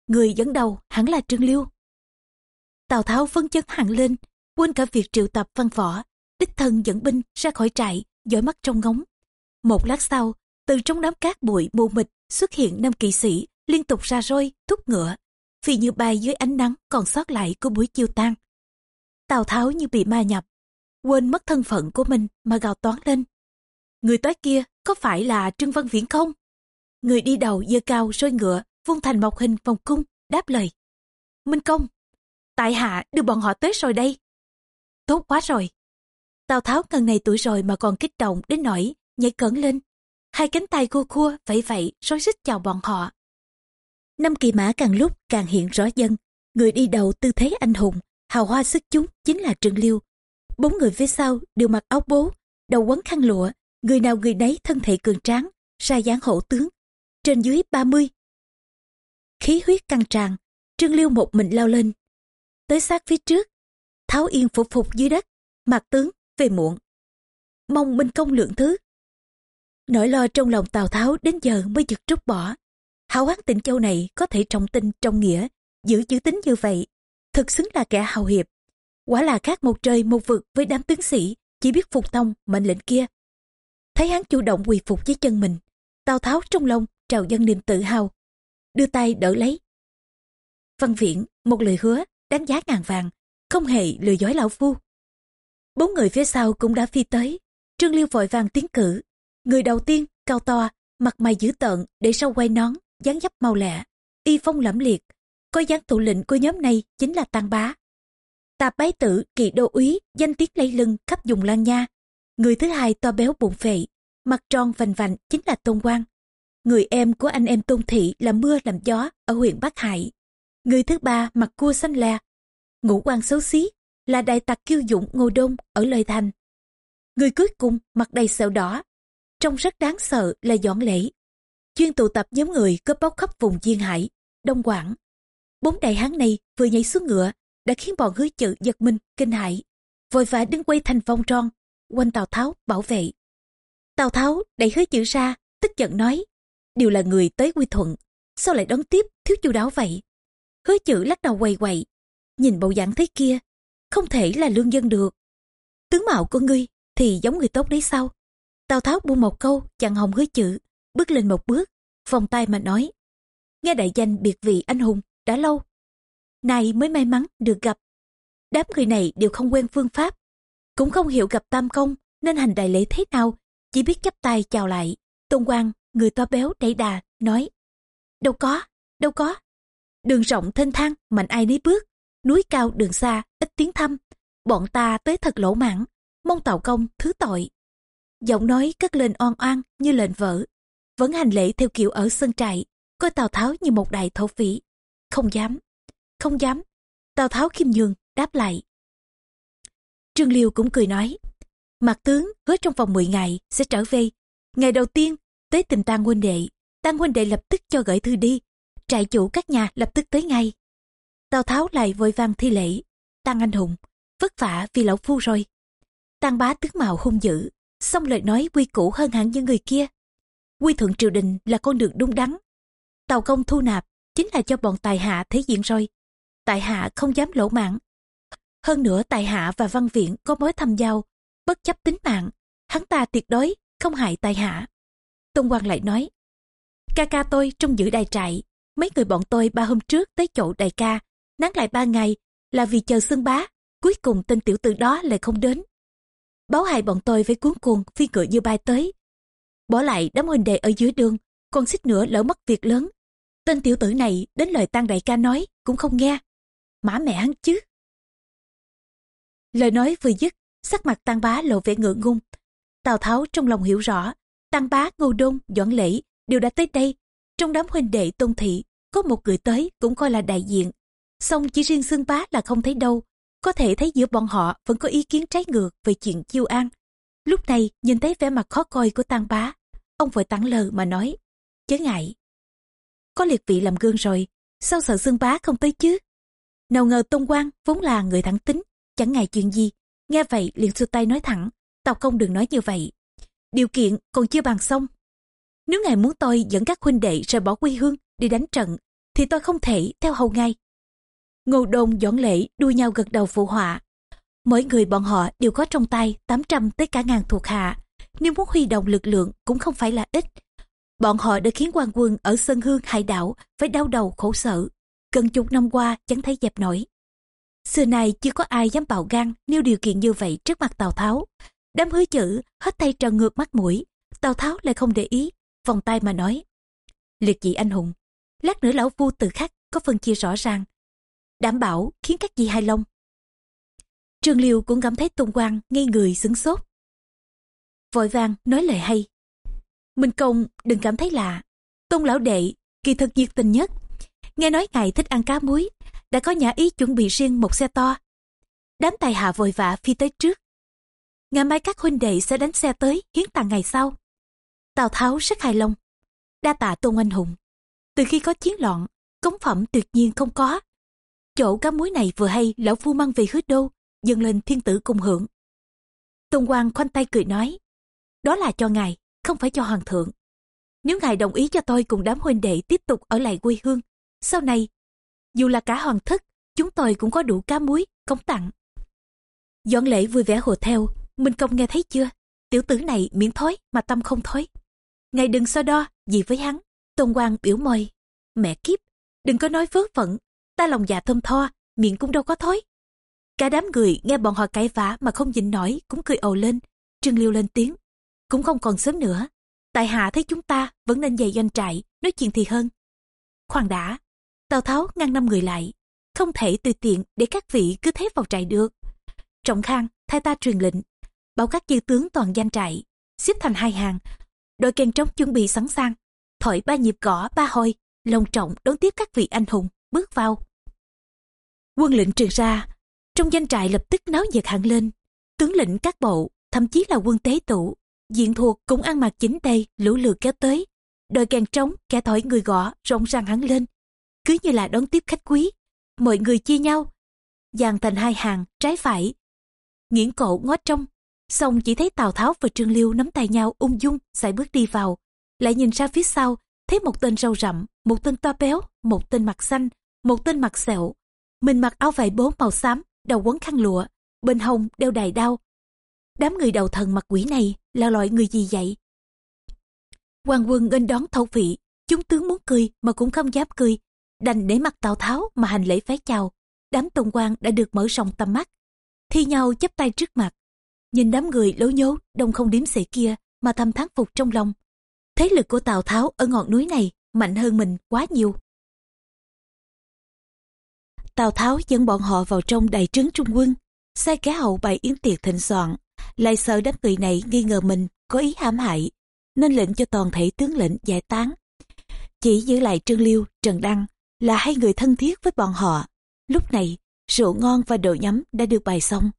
Người dẫn đầu hẳn là Trương Liêu. Tào Tháo phấn chấn hẳn lên, quên cả việc triệu tập văn võ, đích thân dẫn binh ra khỏi trại, dõi mắt trong ngóng. Một lát sau, từ trong đám cát bụi mù mịt xuất hiện năm kỵ sĩ liên tục ra roi, thúc ngựa, phi như bay dưới ánh nắng còn sót lại của buổi chiều tan. Tào Tháo như bị ma nhập, quên mất thân phận của mình mà gào toán lên. Người tới kia có phải là Trương Văn Viễn không? Người đi đầu dơ cao sôi ngựa, vung thành một hình vòng cung, đáp lời. Minh Công, tại hạ đưa bọn họ tới rồi đây. Tốt quá rồi. Tào Tháo ngần này tuổi rồi mà còn kích động đến nỗi nhảy cẩn lên. Hai cánh tay khua khua vẫy vậy rối xích chào bọn họ. Năm kỳ mã càng lúc càng hiện rõ dân. Người đi đầu tư thế anh hùng, hào hoa sức chúng chính là Trương Liêu. Bốn người phía sau đều mặc áo bố, đầu quấn khăn lụa, người nào người nấy thân thể cường tráng, ra dáng hổ tướng, trên dưới 30. Khí huyết căng tràn, Trương Liêu một mình lao lên. Tới sát phía trước, Tháo Yên phục phục dưới đất, mặt tướng về muộn. Mong Minh Công lượng thứ. Nỗi lo trong lòng Tào Tháo đến giờ mới giật rút bỏ. Hào hán tịnh châu này có thể trọng tin trong nghĩa, giữ chữ tính như vậy, thực xứng là kẻ hào hiệp. Quả là khác một trời một vực với đám tướng sĩ, chỉ biết phục tông mệnh lệnh kia. Thấy hắn chủ động quỳ phục dưới chân mình, Tào Tháo trong lòng trào dân niềm tự hào, đưa tay đỡ lấy. Văn viện, một lời hứa, đáng giá ngàn vàng, không hề lừa dối lão phu. Bốn người phía sau cũng đã phi tới, Trương Liêu vội vàng tiến cử. Người đầu tiên, cao to, mặt mày dữ tợn, để sau quay nón, dáng dấp mau lẹ, y phong lẫm liệt. Có dáng thủ lĩnh của nhóm này chính là Tăng Bá. Tạp bái tử, kỳ đô úy, danh tiếng lây lưng khắp dùng lan nha. Người thứ hai to béo bụng phệ, mặt tròn vành vành chính là Tôn Quang. Người em của anh em Tôn Thị là mưa làm gió ở huyện Bắc Hải. Người thứ ba mặt cua xanh le, ngũ quan xấu xí, là đại tặc kiêu dũng Ngô Đông ở Lời Thành. Người cuối cùng mặt đầy sẹo đỏ, trông rất đáng sợ là dọn lễ. Chuyên tụ tập nhóm người cướp bóc khắp vùng Duyên Hải, Đông Quảng. Bốn đại hán này vừa nhảy xuống ngựa đã khiến bọn hứa chữ giật mình, kinh hãi Vội vã đứng quay thành vòng tròn, quanh Tào Tháo bảo vệ. Tào Tháo đẩy hứa chữ ra, tức giận nói, đều là người tới quy thuận, sao lại đón tiếp thiếu chu đáo vậy? Hứa chữ lắc đầu quay quậy, nhìn bộ dạng thế kia, không thể là lương dân được. Tướng mạo của ngươi thì giống người tốt đấy sao? Tào Tháo buông một câu chặn hồng hứa chữ, bước lên một bước, vòng tay mà nói. Nghe đại danh biệt vị anh hùng đã lâu. Này mới may mắn được gặp. Đám người này đều không quen phương pháp. cũng không hiểu gặp tam công nên hành đại lễ thế nào, chỉ biết chắp tay chào lại. Tôn quang, người to béo đẩy đà, nói, đâu có đâu có. Đường rộng thênh thang, mạnh ai nấy bước, núi cao đường xa, ít tiếng thăm. Bọn ta tới thật lỗ mãn mong tạo công thứ tội. Giọng nói cất lên oan oan như lệnh vợ vẫn hành lễ theo kiểu ở sân trại, coi tào tháo như một đại thổ phỉ. Không dám không dám. Tào tháo khiêm nhường, đáp lại. Trương liêu cũng cười nói mặt tướng hứa trong vòng 10 ngày sẽ trở về. Ngày đầu tiên, tới tìm tang huynh đệ. Tang huynh đệ lập tức cho gửi thư đi. Trại chủ các nhà lập tức tới ngay. Tào tháo lại vội vàng thi lễ. Tăng anh hùng, vất vả vì lão phu rồi. Tăng bá tướng mạo hung dữ xong lời nói quy củ hơn hẳn những người kia. Quy thuận triều đình là con đường đúng đắn. Tàu công thu nạp chính là cho bọn tài hạ thể diện rồi tại hạ không dám lỗ mạng. Hơn nữa tại hạ và văn viện có mối thâm giao, bất chấp tính mạng, hắn ta tuyệt đối không hại tại hạ. Tôn quang lại nói, ca ca tôi trong giữ đài trại, mấy người bọn tôi ba hôm trước tới chỗ đại ca, nán lại ba ngày là vì chờ xương bá, cuối cùng tên tiểu tử đó lại không đến. Báo hại bọn tôi với cuốn cuồng phi ngựa như bay tới. Bỏ lại đám huynh đệ ở dưới đường, còn xích nữa lỡ mất việc lớn. Tên tiểu tử này đến lời tăng đại ca nói cũng không nghe mã mẹ hắn chứ? Lời nói vừa dứt, sắc mặt tăng bá lộ vẻ ngượng ngung tào tháo trong lòng hiểu rõ, tăng bá, ngô đôn doãn lễ đều đã tới đây. Trong đám huynh đệ tôn thị, có một người tới cũng coi là đại diện. Song chỉ riêng xương bá là không thấy đâu. Có thể thấy giữa bọn họ vẫn có ý kiến trái ngược về chuyện chiêu an. Lúc này nhìn thấy vẻ mặt khó coi của tăng bá, ông vội tặng lờ mà nói, chớ ngại. Có liệt vị làm gương rồi, sao sợ xương bá không tới chứ? Nào ngờ tôn quang vốn là người thẳng tính, chẳng ngại chuyện gì. Nghe vậy liền xua tay nói thẳng, tào công đừng nói như vậy. Điều kiện còn chưa bàn xong. Nếu ngài muốn tôi dẫn các huynh đệ rời bỏ quê hương đi đánh trận, thì tôi không thể theo hầu ngay ngô đôn doãn lễ, đua nhau gật đầu phụ họa. Mỗi người bọn họ đều có trong tay 800 tới cả ngàn thuộc hạ. Nếu muốn huy động lực lượng cũng không phải là ít. Bọn họ đã khiến quan quân ở sân hương hải đảo phải đau đầu khổ sở gần chục năm qua chẳng thấy dẹp nổi. Xưa nay chưa có ai dám bạo gan nêu điều kiện như vậy trước mặt tào tháo. Đám hứa chữ hết tay tròn ngược mắt mũi, tào tháo lại không để ý, vòng tay mà nói, liệt dị anh hùng, lát nữa lão phu tự khắc có phân chia rõ ràng, đảm bảo khiến các vị hài lòng. Trương liêu cũng cảm thấy tôn quang ngây người sững sốt. Vội vàng nói lời hay, minh công đừng cảm thấy lạ tôn lão đệ kỳ thực nhiệt tình nhất nghe nói ngài thích ăn cá muối. Đã có nhà ý chuẩn bị riêng một xe to. Đám tài hạ vội vã phi tới trước. Ngày mai các huynh đệ sẽ đánh xe tới hiến tặng ngày sau. Tào tháo rất hài lòng. Đa tạ tôn anh hùng. Từ khi có chiến loạn, cống phẩm tuyệt nhiên không có. Chỗ cá muối này vừa hay, lão phu mang về hứa đô, dâng lên thiên tử cùng hưởng. Tôn quang khoanh tay cười nói, đó là cho ngài, không phải cho hoàng thượng. Nếu ngài đồng ý cho tôi cùng đám huynh đệ tiếp tục ở lại quê hương sau này, dù là cả hoàng thất, chúng tôi cũng có đủ cá muối, cống tặng. Dọn lễ vui vẻ hồ theo, minh công nghe thấy chưa? Tiểu tử này miễn thối mà tâm không thối. Ngài đừng so đo gì với hắn, tôn quang biểu môi. Mẹ kiếp, đừng có nói vớ vẩn, ta lòng dạ thơm tho, miệng cũng đâu có thối. Cả đám người nghe bọn họ cãi vã mà không nhịn nổi, cũng cười ồ lên. Trương liêu lên tiếng, cũng không còn sớm nữa. Tại hạ thấy chúng ta vẫn nên về doanh trại, nói chuyện thì hơn. Khoan đã tào tháo ngăn năm người lại. Không thể tùy tiện để các vị cứ thế vào trại được. Trọng khang, thay ta truyền lệnh. Bảo các chư tướng toàn danh trại, xếp thành hai hàng. Đội kèn trống chuẩn bị sẵn sàng. Thổi ba nhịp gõ, ba hồi lòng trọng đón tiếp các vị anh hùng, bước vào. Quân lệnh truyền ra. Trong danh trại lập tức náo nhiệt hẳn lên. Tướng lĩnh các bộ, thậm chí là quân tế tụ, diện thuộc cũng ăn mặc chính đây lũ lượt kéo tới. Đội kèn trống kẻ thổi người gõ rộn ràng hẳn lên cứ như là đón tiếp khách quý. Mọi người chia nhau, dàn thành hai hàng, trái phải. Nghiễn cổ ngó trong xong chỉ thấy tào tháo và trương liêu nắm tay nhau ung dung sải bước đi vào. Lại nhìn ra phía sau, thấy một tên râu rậm, một tên to béo, một tên mặt xanh, một tên mặt sẹo. Mình mặc áo vải bố màu xám, đầu quấn khăn lụa, bên hông đeo đài đao. Đám người đầu thần mặt quỷ này là loại người gì vậy? Hoàng quân nghênh đón thấu vị, chúng tướng muốn cười mà cũng không dám cười đành để mặt tào tháo mà hành lễ phái chào đám tôn quan đã được mở rộng tầm mắt thi nhau chắp tay trước mặt Nhìn đám người lố nhố, đông không đếm xể kia mà thầm thán phục trong lòng. Thế lực của Tào Tháo ở ngọn núi này mạnh hơn mình quá nhiều. Tào Tháo dẫn bọn họ vào trong đại trướng trung quân, sai kẻ hậu bày yến tiệc thịnh soạn, lại sợ đám người này nghi ngờ mình có ý hãm hại, nên lệnh cho toàn thể tướng lệnh giải tán. Chỉ giữ lại Trương Liêu, Trần Đăng là hai người thân thiết với bọn họ. Lúc này, rượu ngon và đồ nhắm đã được bày xong.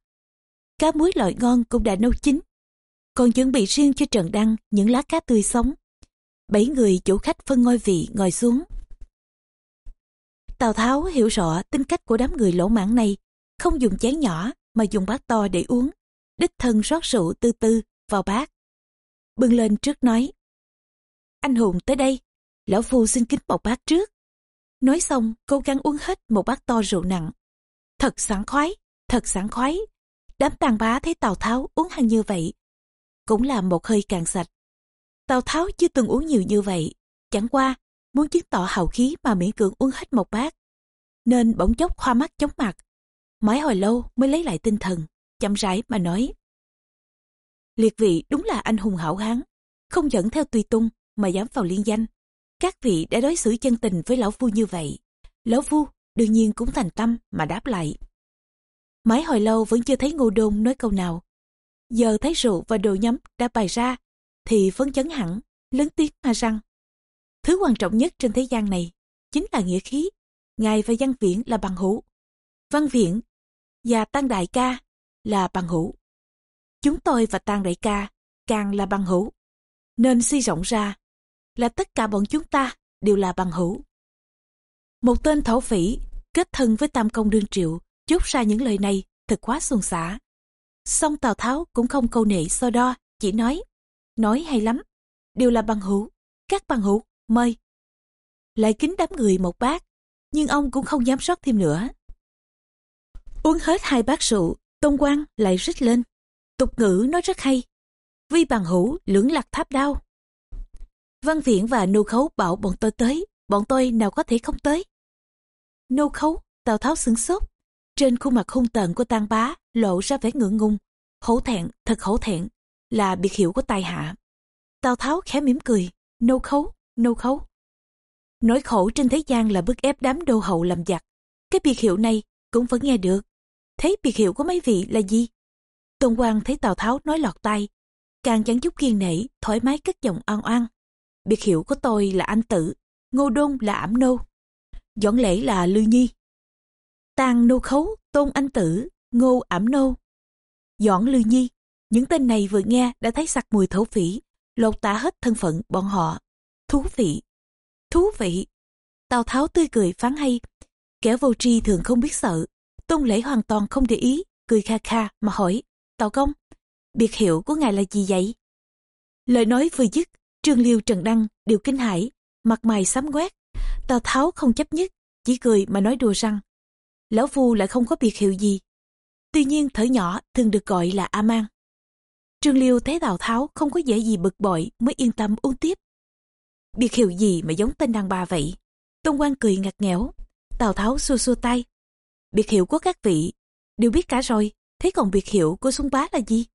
Cá muối loại ngon cũng đã nấu chín. Còn chuẩn bị riêng cho Trần Đăng những lá cá tươi sống. Bảy người chủ khách phân ngôi vị ngồi xuống. Tào Tháo hiểu rõ tính cách của đám người lỗ mãn này, không dùng chén nhỏ mà dùng bát to để uống. Đích thân rót rượu tư tư vào bát. Bưng lên trước nói. Anh hùng tới đây, lão phu xin kính một bát trước. Nói xong, cố gắng uống hết một bát to rượu nặng. Thật sảng khoái, thật sảng khoái. Đám tàn bá thấy Tào Tháo uống hăng như vậy. Cũng là một hơi càng sạch. Tào Tháo chưa từng uống nhiều như vậy. Chẳng qua, muốn chứng tỏ hào khí mà miễn cưỡng uống hết một bát. Nên bỗng chốc hoa mắt chóng mặt. Mãi hồi lâu mới lấy lại tinh thần, chậm rãi mà nói. Liệt vị đúng là anh hùng hảo hán, không dẫn theo tùy tung mà dám vào liên danh. Các vị đã đối xử chân tình với lão phu như vậy. Lão phu đương nhiên cũng thành tâm mà đáp lại. Mãi hồi lâu vẫn chưa thấy ngô đôn nói câu nào. Giờ thấy rượu và đồ nhắm đã bày ra, thì phấn chấn hẳn, lớn tiếng mà rằng. Thứ quan trọng nhất trên thế gian này, chính là nghĩa khí. Ngài và văn viễn là bằng hữu. Văn viễn và tăng đại ca là bằng hữu. Chúng tôi và tăng đại ca càng là bằng hữu. Nên suy rộng ra là tất cả bọn chúng ta đều là bằng hữu. Một tên thổ phỉ kết thân với tam công đương triệu chốt ra những lời này thật quá xuồng xả. Song Tào Tháo cũng không câu nệ so đo, chỉ nói, nói hay lắm, đều là bằng hữu, các bằng hữu, mời. Lại kính đám người một bát, nhưng ông cũng không dám sót thêm nữa. Uống hết hai bát rượu, Tôn Quang lại rít lên. Tục ngữ nói rất hay. Vi bằng hữu lưỡng lạc tháp đao. Văn Viễn và Nô Khấu bảo bọn tôi tới, bọn tôi nào có thể không tới. Nô Khấu, Tào Tháo sửng sốt. Trên khuôn mặt hung tợn của tang bá lộ ra vẻ ngượng ngùng. Hổ thẹn, thật hổ thẹn, là biệt hiệu của tài hạ. Tào Tháo khẽ mỉm cười, Nô Khấu, Nô Khấu. Nỗi khổ trên thế gian là bức ép đám đô hậu làm giặc. Cái biệt hiệu này cũng vẫn nghe được. Thế biệt hiệu của mấy vị là gì? Tôn Quang thấy Tào Tháo nói lọt tay, càng chẳng chút kiên nể, thoải mái cất giọng oan oan. Biệt hiệu của tôi là anh tử, ngô đôn là ảm nô, dõn lễ là lư nhi. Tàng nô khấu, tôn anh tử, ngô ảm nô, dõn lư nhi. Những tên này vừa nghe đã thấy sặc mùi thổ phỉ, lột tả hết thân phận bọn họ. Thú vị, thú vị. Tào Tháo tươi cười phán hay. Kẻ vô tri thường không biết sợ. Tôn lễ hoàn toàn không để ý, cười kha kha mà hỏi. Tào công, biệt hiệu của ngài là gì vậy? Lời nói vừa dứt, Trương Liêu Trần Đăng đều kinh hãi, mặt mày sám quét. Tào Tháo không chấp nhất, chỉ cười mà nói đùa rằng Lão Phu lại không có biệt hiệu gì. Tuy nhiên thở nhỏ thường được gọi là A Mang. Trương Liêu thấy Tào Tháo không có dễ gì bực bội mới yên tâm uống tiếp. Biệt hiệu gì mà giống tên đàn bà vậy? Tôn Quang cười ngặt nghẽo. Tào Tháo xua xua tay. Biệt hiệu của các vị đều biết cả rồi. Thế còn biệt hiệu của Xuân Bá là gì?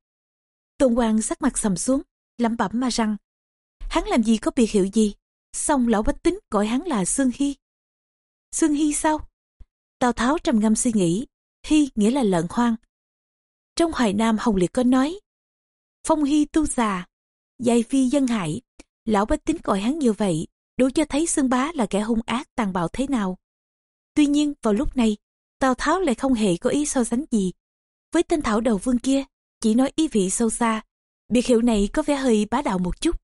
Tôn Quang sắc mặt sầm xuống, lẩm bẩm mà rằng hắn làm gì có biệt hiệu gì xong lão bách tính gọi hắn là Sương Hy. Sương Hy sao? Tào Tháo trầm ngâm suy nghĩ, Hy nghĩa là lợn hoang. Trong Hoài Nam Hồng Liệt có nói, Phong Hy tu già, dạy phi dân hại, lão bách tính gọi hắn như vậy, đủ cho thấy Sương Bá là kẻ hung ác tàn bạo thế nào. Tuy nhiên vào lúc này, Tào Tháo lại không hề có ý so sánh gì. Với tên Thảo đầu vương kia, chỉ nói ý vị sâu xa, biệt hiệu này có vẻ hơi bá đạo một chút.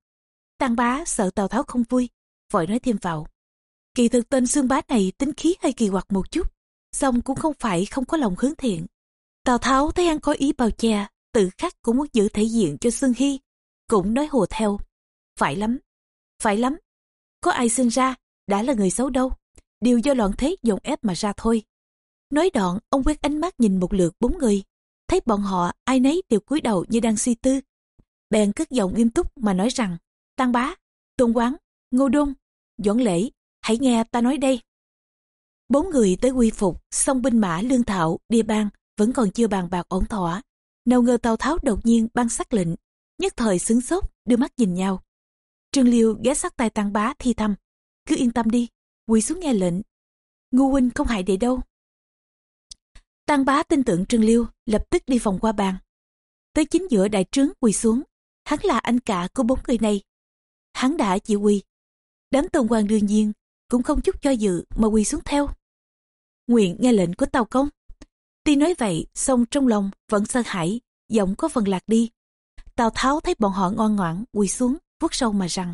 Tăng bá sợ Tào Tháo không vui, vội nói thêm vào. Kỳ thực tên xương bá này tính khí hơi kỳ quặc một chút, song cũng không phải không có lòng hướng thiện. Tào Tháo thấy hắn có ý bào che, tự khắc cũng muốn giữ thể diện cho Sương Hy, cũng nói hùa theo. Phải lắm, phải lắm, có ai sinh ra, đã là người xấu đâu, đều do loạn thế dồn ép mà ra thôi. Nói đoạn, ông quét ánh mắt nhìn một lượt bốn người, thấy bọn họ ai nấy đều cúi đầu như đang suy tư. Bèn cất giọng nghiêm túc mà nói rằng, Tăng Bá, Tôn Quán, Ngô Đôn, Doãn Lễ, hãy nghe ta nói đây. Bốn người tới quy phục, song binh mã lương thảo, địa bang vẫn còn chưa bàn bạc ổn thỏa, nào ngờ tào tháo đột nhiên ban sắc lệnh nhất thời sướng sốt đưa mắt nhìn nhau. Trương liêu ghé sát tay tăng bá thi thầm cứ yên tâm đi quỳ xuống nghe lệnh. Ngu huynh không hại đệ đâu. Tăng bá tin tưởng trương liêu lập tức đi vòng qua bàn tới chính giữa đại trướng quỳ xuống hắn là anh cả của bốn người này hắn đã chịu quỳ đám tôn quan đương nhiên cũng không chút cho dự mà quỳ xuống theo. Nguyện nghe lệnh của tàu công. Tuy nói vậy, song trong lòng vẫn sợ hãi, giọng có phần lạc đi. Tào tháo thấy bọn họ ngoan ngoãn quỳ xuống, vuốt sâu mà rằng,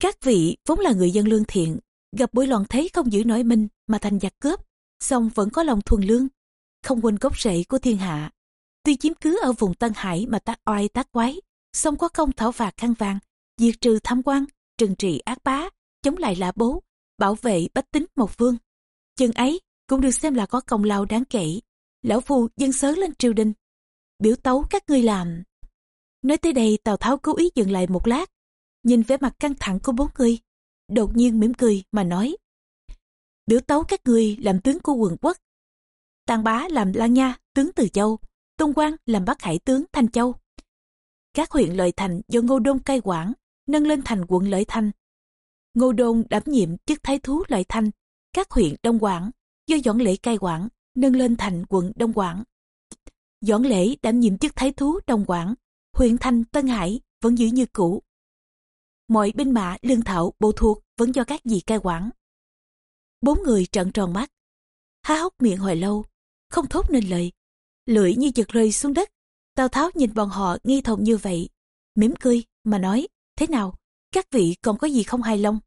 các vị vốn là người dân lương thiện, gặp buổi loạn thế không giữ nổi mình mà thành giặc cướp, song vẫn có lòng thuần lương, không quên gốc rễ của thiên hạ. Tuy chiếm cứ ở vùng tân hải mà tác oai tác quái song có công thảo phạt khăn vàng, diệt trừ tham quan, trừng trị ác bá, chống lại lạ bố, bảo vệ bách tính một phương chừng ấy cũng được xem là có công lao đáng kể. Lão phu dân sớ lên triều đình, biểu tấu các ngươi làm. Nói tới đây, tào tháo cố ý dừng lại một lát, nhìn vẻ mặt căng thẳng của bốn người, đột nhiên mỉm cười mà nói, biểu tấu các ngươi làm tướng của quần quốc, tàng bá làm lan nha, tướng từ châu, tôn quang làm bắc hải tướng thanh châu các huyện lợi thành do ngô đôn cai quản, nâng lên thành quận lợi thanh ngô đôn đảm nhiệm chức thái thú lợi thanh các huyện đông quảng do doãn lễ cai quản, nâng lên thành quận đông quảng. Doãn lễ đảm nhiệm chức thái thú đông quảng, huyện thanh tân hải vẫn giữ như cũ. Mọi binh mã, lương thảo, bộ thuộc vẫn do các vị cai quản. Bốn người trợn tròn mắt, há hốc miệng hồi lâu, không thốt nên lời, lưỡi như giật rơi xuống đất tào tháo nhìn bọn họ nghi thông như vậy, mỉm cười mà nói, thế nào, các vị còn có gì không hài lòng?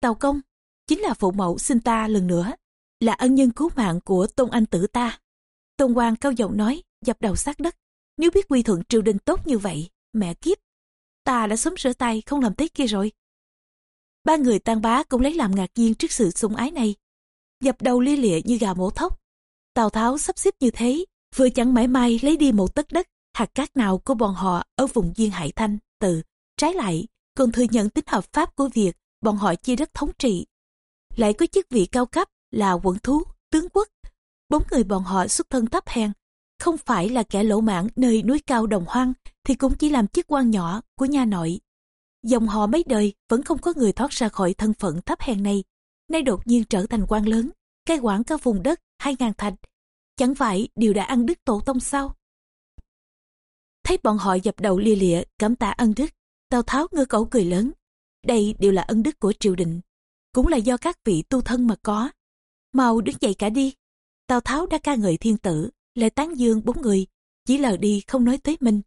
Tào công, chính là phụ mẫu xin ta lần nữa, là ân nhân cứu mạng của tôn anh tử ta. Tôn quang cao giọng nói, dập đầu sát đất, nếu biết quy thuận triều đình tốt như vậy, mẹ kiếp, ta đã sớm rửa tay không làm thế kia rồi. Ba người tan bá cũng lấy làm ngạc nhiên trước sự sung ái này. Dập đầu lia lịa như gà mổ thóc. Tào tháo sắp xếp như thế vừa chẳng mãi may lấy đi một tấc đất, hạt cát nào của bọn họ ở vùng duyên hải thanh từ trái lại, còn thừa nhận tính hợp pháp của việc bọn họ chia đất thống trị. Lại có chức vị cao cấp là quận thú, tướng quốc. Bốn người bọn họ xuất thân thấp hèn, không phải là kẻ lỗ mãn nơi núi cao đồng hoang thì cũng chỉ làm chức quan nhỏ của nhà nội. Dòng họ mấy đời vẫn không có người thoát ra khỏi thân phận thấp hèn này, nay đột nhiên trở thành quan lớn, cai quản cả vùng đất hai ngàn thành chẳng phải điều đã ăn đức tổ tông sao? Thấy bọn họ dập đầu lia lịa, cảm tạ ân đức, tào tháo ngơ cẩu cười lớn. Đây đều là ân đức của triều đình, cũng là do các vị tu thân mà có. Mau đứng dậy cả đi. Tào tháo đã ca ngợi thiên tử, lại tán dương bốn người, chỉ lờ đi không nói tới mình.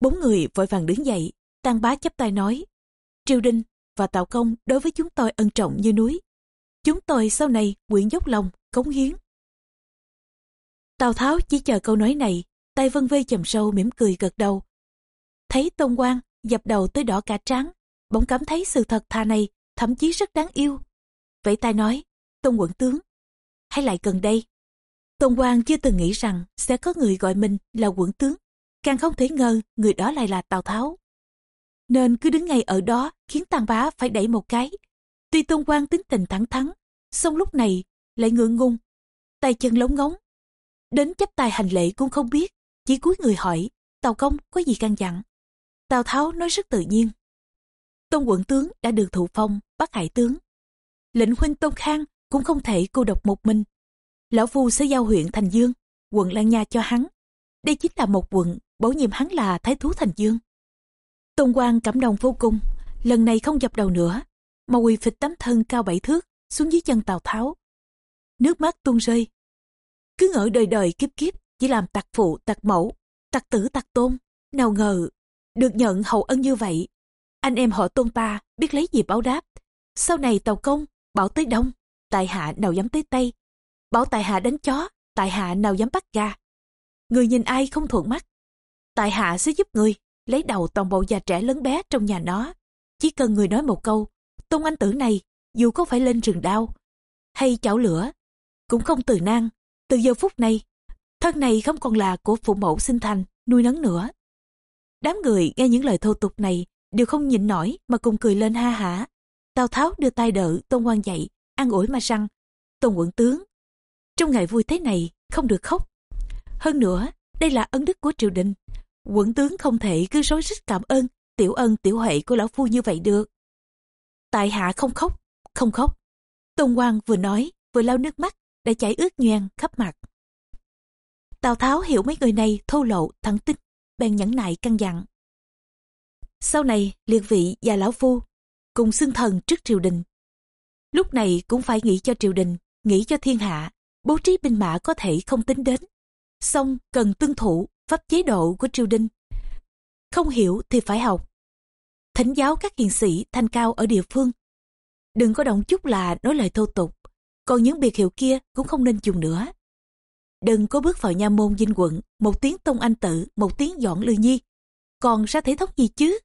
Bốn người vội vàng đứng dậy tăng bá chắp tay nói, triều đình và tào công đối với chúng tôi ân trọng như núi. Chúng tôi sau này nguyện dốc lòng cống hiến tào tháo chỉ chờ câu nói này tay vân vê chầm sâu mỉm cười gật đầu. Thấy tôn quang dập đầu tới đỏ cả trắng bỗng cảm thấy sự thật thà này thậm chí rất đáng yêu. Vậy tay nói tôn quận tướng hay lại gần đây. Tôn quang chưa từng nghĩ rằng sẽ có người gọi mình là quận tướng càng không thể ngờ người đó lại là tào tháo. Nên cứ đứng ngay ở đó khiến Tàng bá phải đẩy một cái. Tuy tôn quang tính tình thẳng thắn song lúc này lại ngượng ngùng, tay chân lóng ngóng đến chấp tay hành lễ cũng không biết. Chỉ cúi người hỏi, tào công, có gì căn dặn? Tào tháo nói rất tự nhiên. Tôn quận tướng đã được thụ phong, bắt hải tướng. Lệnh huynh tôn khang cũng không thể cô độc một mình. Lão phu sẽ giao huyện thành dương, quận lan nha cho hắn. Đây chính là một quận, bổ nhiệm hắn là thái thú thành dương. Tôn quang cảm động vô cùng, lần này không dập đầu nữa, mà quỳ phịch tấm thân cao bảy thước xuống dưới chân tào tháo. Nước mắt tuôn rơi cứ ngỡ đời đời kiếp kiếp, chỉ làm tặc phụ, tặc mẫu, tặc tử, tặc tôn. Nào ngờ, được nhận hậu ân như vậy. Anh em họ tôn ta biết lấy gì báo đáp. Sau này tàu công, bảo tới đông, tại hạ nào dám tới tây. Bảo tại hạ đánh chó, tại hạ nào dám bắt gà. Người nhìn ai không thuận mắt. Tại hạ sẽ giúp người, lấy đầu toàn bộ già trẻ lớn bé trong nhà nó. Chỉ cần người nói một câu, tôn anh tử này dù có phải lên rừng đao hay chảo lửa, cũng không từ nan từ giờ phút này thân này không còn là của phụ mẫu sinh thành nuôi nấng nữa đám người nghe những lời thô tục này đều không nhịn nổi mà cùng cười lên ha hả tào tháo đưa tay đỡ tôn quan dậy an ủi mà rằng tôn quận tướng trong ngày vui thế này không được khóc Hơn nữa, đây là ân đức của triều đình. Quận tướng không thể cứ rối rít cảm ơn tiểu ân tiểu huệ của lão phu như vậy được. Tại hạ không khóc, không khóc. Tôn Quang vừa nói, vừa lau nước mắt, đã chảy ướt nhoen khắp mặt. Tào Tháo hiểu mấy người này thô lộ, thẳng tính, bèn nhẫn nại căn dặn. Sau này, liệt vị và lão phu cùng xưng thần trước triều đình. Lúc này cũng phải nghĩ cho triều đình, nghĩ cho thiên hạ, bố trí binh mã có thể không tính đến. Xong cần tuân thủ pháp chế độ của triều đình. Không hiểu thì phải học. Thỉnh giáo các hiền sĩ thanh cao ở địa phương. Đừng có động chút là nói lời thô tục. Còn những biệt hiệu kia cũng không nên dùng nữa. Đừng có bước vào nha môn dinh quận, một tiếng tông anh tự, một tiếng dọn lư nhi. Còn ra thể thống gì chứ?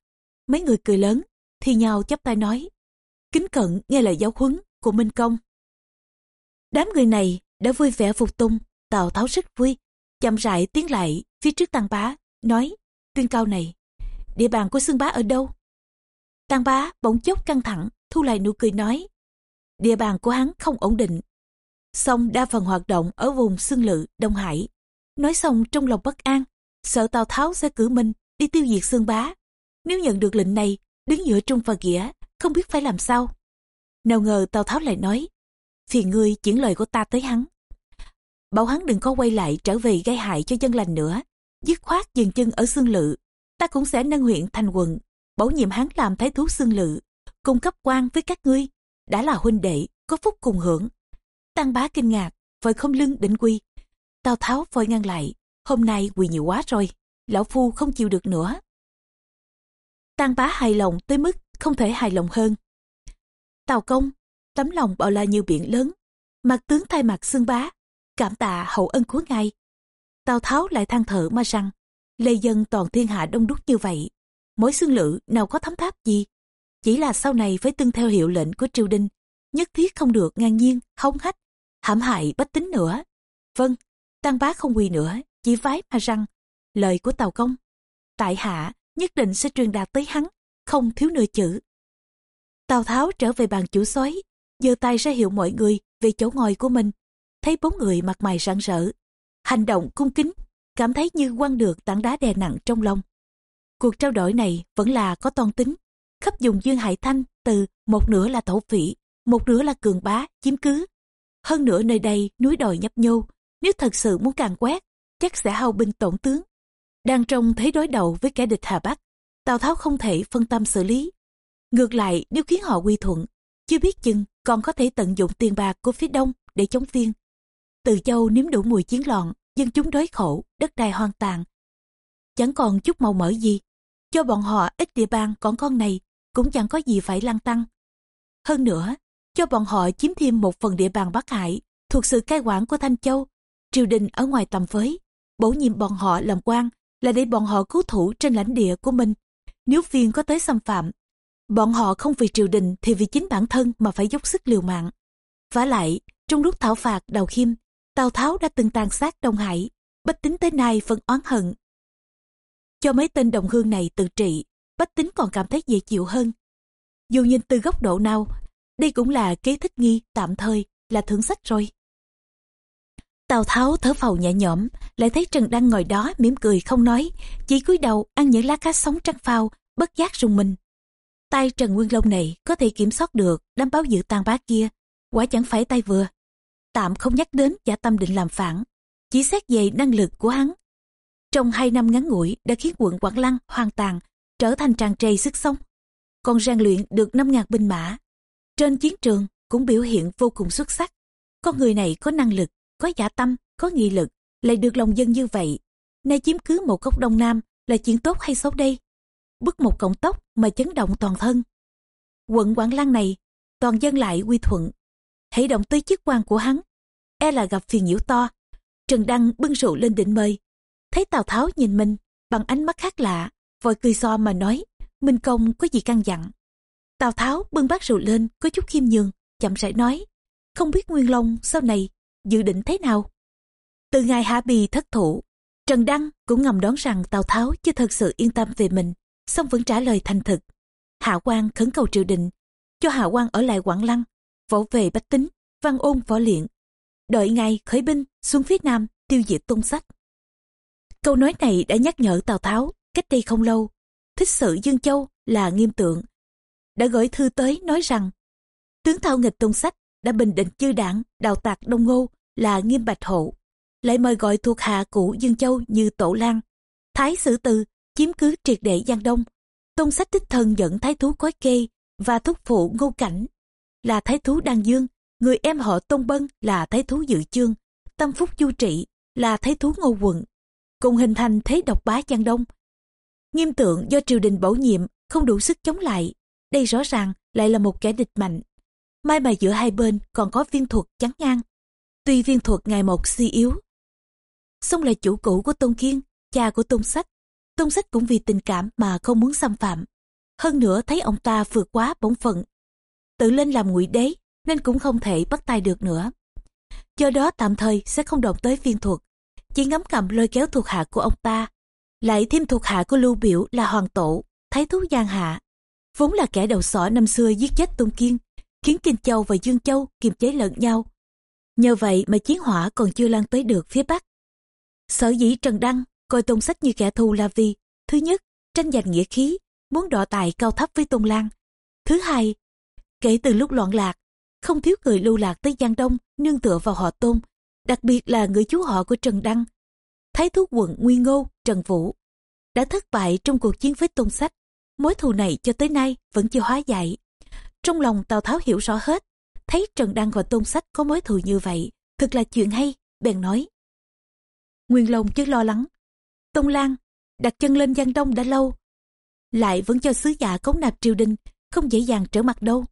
Mấy người cười lớn, thì nhau chắp tay nói. Kính cận nghe lời giáo huấn của Minh Công. Đám người này đã vui vẻ phục tung, Tào Tháo rất vui, chậm rãi tiến lại phía trước Tăng Bá, nói, tuyên cao này, địa bàn của Xương Bá ở đâu? Tăng Bá bỗng chốc căng thẳng, thu lại nụ cười nói, địa bàn của hắn không ổn định. Xong đa phần hoạt động ở vùng Xương Lự, Đông Hải. Nói xong trong lòng bất an, sợ Tào Tháo sẽ cử mình đi tiêu diệt Xương Bá. Nếu nhận được lệnh này, đứng giữa Trung và Nghĩa, không biết phải làm sao. Nào ngờ Tào Tháo lại nói, phiền ngươi chuyển lời của ta tới hắn. Bảo hắn đừng có quay lại trở về gây hại cho dân lành nữa. Dứt khoát dừng chân ở xương lự. Ta cũng sẽ nâng huyện thành quận, bổ nhiệm hắn làm thái thú xương lự, cung cấp quan với các ngươi. Đã là huynh đệ, có phúc cùng hưởng. Tăng bá kinh ngạc, vội không lưng định quy. Tào Tháo vội ngăn lại, hôm nay quỳ nhiều quá rồi, lão phu không chịu được nữa. Tăng bá hài lòng tới mức không thể hài lòng hơn. Tào công, tấm lòng bảo là như biển lớn, mặt tướng thay mặt xương bá, cảm tạ hậu ân của ngài. Tào Tháo lại than thở mà rằng, lê dân toàn thiên hạ đông đúc như vậy, mỗi xương lự nào có thấm tháp gì, chỉ là sau này phải tuân theo hiệu lệnh của triều đình, nhất thiết không được ngang nhiên, không hách, hãm hại bách tính nữa. Vâng, tăng bá không quỳ nữa, chỉ vái mà rằng, lời của tàu Công, tại hạ nhất định sẽ truyền đạt tới hắn, không thiếu nửa chữ. Tào Tháo trở về bàn chủ soái, giơ tay ra hiệu mọi người về chỗ ngồi của mình, thấy bốn người mặt mày rạng rỡ, hành động cung kính, cảm thấy như quăng được tảng đá đè nặng trong lòng. Cuộc trao đổi này vẫn là có toan tính, khắp dùng Dương Hải Thanh từ một nửa là thổ phỉ, một nửa là cường bá, chiếm cứ. Hơn nữa nơi đây núi đồi nhấp nhô, nếu thật sự muốn càng quét, chắc sẽ hao binh tổn tướng. Đang trong thấy đối đầu với kẻ địch Hà Bắc, Tào Tháo không thể phân tâm xử lý. Ngược lại nếu khiến họ quy thuận, chưa biết chừng còn có thể tận dụng tiền bạc của phía đông để chống phiên. Từ châu nếm đủ mùi chiến loạn, dân chúng đói khổ, đất đai hoang tàn. Chẳng còn chút màu mỡ gì, cho bọn họ ít địa bàn còn con này cũng chẳng có gì phải lăng tăng. Hơn nữa, cho bọn họ chiếm thêm một phần địa bàn Bắc Hải thuộc sự cai quản của Thanh Châu, triều đình ở ngoài tầm với, bổ nhiệm bọn họ làm quan là để bọn họ cứu thủ trên lãnh địa của mình. Nếu viên có tới xâm phạm, bọn họ không vì triều đình thì vì chính bản thân mà phải dốc sức liều mạng. vả lại, trong lúc thảo phạt Đào Khiêm, Tào Tháo đã từng tàn sát Đông Hải, bách tính tới nay vẫn oán hận. Cho mấy tên đồng hương này tự trị, bách tính còn cảm thấy dễ chịu hơn. Dù nhìn từ góc độ nào, đây cũng là kế thích nghi tạm thời, là thưởng sách rồi. Tào Tháo thở phào nhẹ nhõm, lại thấy Trần đang ngồi đó mỉm cười không nói, chỉ cúi đầu ăn những lá cá sống trắng phao, bất giác rùng mình. Tay Trần Nguyên Long này có thể kiểm soát được đám báo dự tàn bá kia, quả chẳng phải tay vừa. Tạm không nhắc đến giả tâm định làm phản, chỉ xét về năng lực của hắn. Trong hai năm ngắn ngủi đã khiến quận Quảng Lăng hoàn toàn trở thành tràn trề sức sống. Còn rèn luyện được 5.000 binh mã. Trên chiến trường cũng biểu hiện vô cùng xuất sắc. Con người này có năng lực, có giả tâm, có nghị lực, lại được lòng dân như vậy. Nay chiếm cứ một góc đông nam là chuyện tốt hay xấu đây? Bức một cọng tóc mà chấn động toàn thân. Quận Quảng Lăng này, toàn dân lại quy thuận. Hãy động tới chức quan của hắn, e là gặp phiền nhiễu to. Trần Đăng bưng rượu lên định mời. Thấy Tào Tháo nhìn mình, bằng ánh mắt khác lạ, vội cười so mà nói, Minh Công có gì căn dặn. Tào Tháo bưng bát rượu lên, có chút khiêm nhường, chậm rãi nói, không biết Nguyên Long sau này dự định thế nào. Từ ngày Hạ Bì thất thủ, Trần Đăng cũng ngầm đoán rằng Tào Tháo chưa thật sự yên tâm về mình, song vẫn trả lời thành thực. Hạ quan khẩn cầu triều đình, cho Hạ quan ở lại Quảng Lăng, võ về bách tính, văn ôn võ luyện. Đợi ngày khởi binh xuống phía nam tiêu diệt tôn sách. Câu nói này đã nhắc nhở Tào Tháo cách đây không lâu. Thích sự Dương Châu là nghiêm tượng. Đã gửi thư tới nói rằng tướng thao nghịch tôn sách đã bình định chư đảng đào tạc đông ngô là nghiêm bạch hộ lại mời gọi thuộc hạ cũ Dương Châu như Tổ Lan, Thái Sử Từ chiếm cứ triệt đệ Giang Đông. Tôn sách đích thân dẫn thái thú cói kê và thúc phụ ngô cảnh là thái thú Đan Dương, người em họ Tôn Bân là thái thú Dự Chương, Tâm Phúc Du Trị là thái thú Ngô Quận, cùng hình thành thế độc bá Giang Đông. Nghiêm tượng do triều đình bổ nhiệm không đủ sức chống lại, đây rõ ràng lại là một kẻ địch mạnh. Mai mà giữa hai bên còn có viên thuật chắn ngang. Tuy viên thuật ngày một suy yếu, song là chủ cũ của Tôn Kiên, cha của Tôn Sách. Tôn Sách cũng vì tình cảm mà không muốn xâm phạm. Hơn nữa thấy ông ta vượt quá bổn phận. Tự lên làm ngụy đế nên cũng không thể bắt tay được nữa. Do đó tạm thời sẽ không động tới viên thuật. Chỉ ngắm cầm lôi kéo thuộc hạ của ông ta. Lại thêm thuộc hạ của Lưu Biểu là Hoàng Tổ, Thái Thú Giang Hạ. Vốn là kẻ đầu sỏ năm xưa giết chết Tôn Kiên, khiến Kinh Châu và Dương Châu kiềm chế lẫn nhau. Nhờ vậy mà chiến hỏa còn chưa lan tới được phía Bắc. Sở dĩ Trần Đăng coi Tôn Sách như kẻ thù là vì Thứ nhất, tranh giành nghĩa khí, muốn đọ tài cao thấp với Tôn Lan. Thứ hai, kể từ lúc loạn lạc, không thiếu người lưu lạc tới Giang Đông nương tựa vào họ Tôn, đặc biệt là người chú họ của Trần Đăng. Thái thú quận Nguyên Ngô, Trần Vũ, đã thất bại trong cuộc chiến với Tôn Sách. Mối thù này cho tới nay vẫn chưa hóa giải. Trong lòng Tào Tháo hiểu rõ hết, thấy Trần Đăng và Tôn Sách có mối thù như vậy, thật là chuyện hay, bèn nói. Nguyên Long chứ lo lắng. Tông Lan đặt chân lên Giang Đông đã lâu, lại vẫn cho sứ giả cống nạp triều đình, không dễ dàng trở mặt đâu.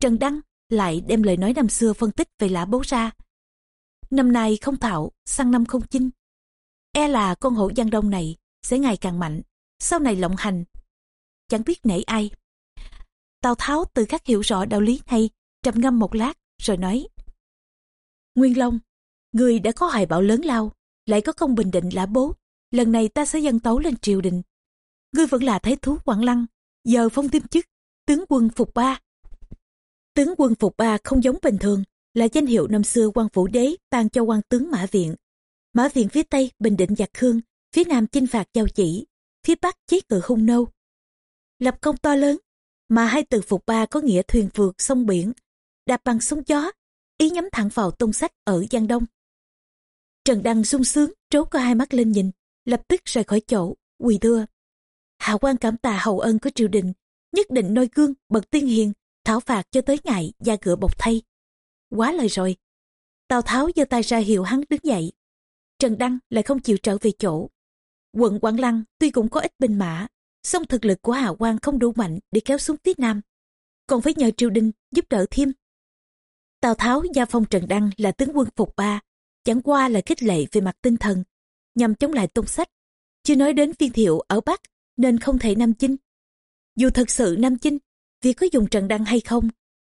Trần Đăng lại đem lời nói năm xưa phân tích về lã bố ra. Năm nay không thạo, sang năm không chinh. E là con hổ Giang Đông này sẽ ngày càng mạnh, sau này lộng hành. Chẳng biết nể ai. Tào Tháo từ khắc hiểu rõ đạo lý này, trầm ngâm một lát, rồi nói. Nguyên Long, người đã có hài bảo lớn lao, lại có công bình định lã bố lần này ta sẽ dân tấu lên triều đình ngươi vẫn là thái thú quảng lăng giờ phong tiêm chức tướng quân phục ba tướng quân phục ba không giống bình thường là danh hiệu năm xưa quan phủ đế ban cho quan tướng mã viện mã viện phía tây bình định giặc khương phía nam chinh phạt giao chỉ phía bắc chế cự hung nâu lập công to lớn mà hai từ phục ba có nghĩa thuyền vượt sông biển đạp bằng sông chó ý nhắm thẳng vào tôn sách ở giang đông Trần Đăng sung sướng, trố có hai mắt lên nhìn, lập tức rời khỏi chỗ, quỳ thưa. Hạ quan cảm tạ hậu ân của triều đình, nhất định noi gương, bậc tiên hiền, thảo phạt cho tới ngày da cửa bọc thay. Quá lời rồi. Tào Tháo giơ tay ra hiệu hắn đứng dậy. Trần Đăng lại không chịu trở về chỗ. Quận Quảng Lăng tuy cũng có ít binh mã, song thực lực của Hà Quang không đủ mạnh để kéo xuống phía Nam. Còn phải nhờ triều đình giúp đỡ thêm. Tào Tháo gia phong Trần Đăng là tướng quân phục ba, chẳng qua là khích lệ về mặt tinh thần, nhằm chống lại tôn sách. Chưa nói đến viên thiệu ở Bắc, nên không thể Nam Chinh. Dù thật sự Nam Chinh, việc có dùng Trần Đăng hay không,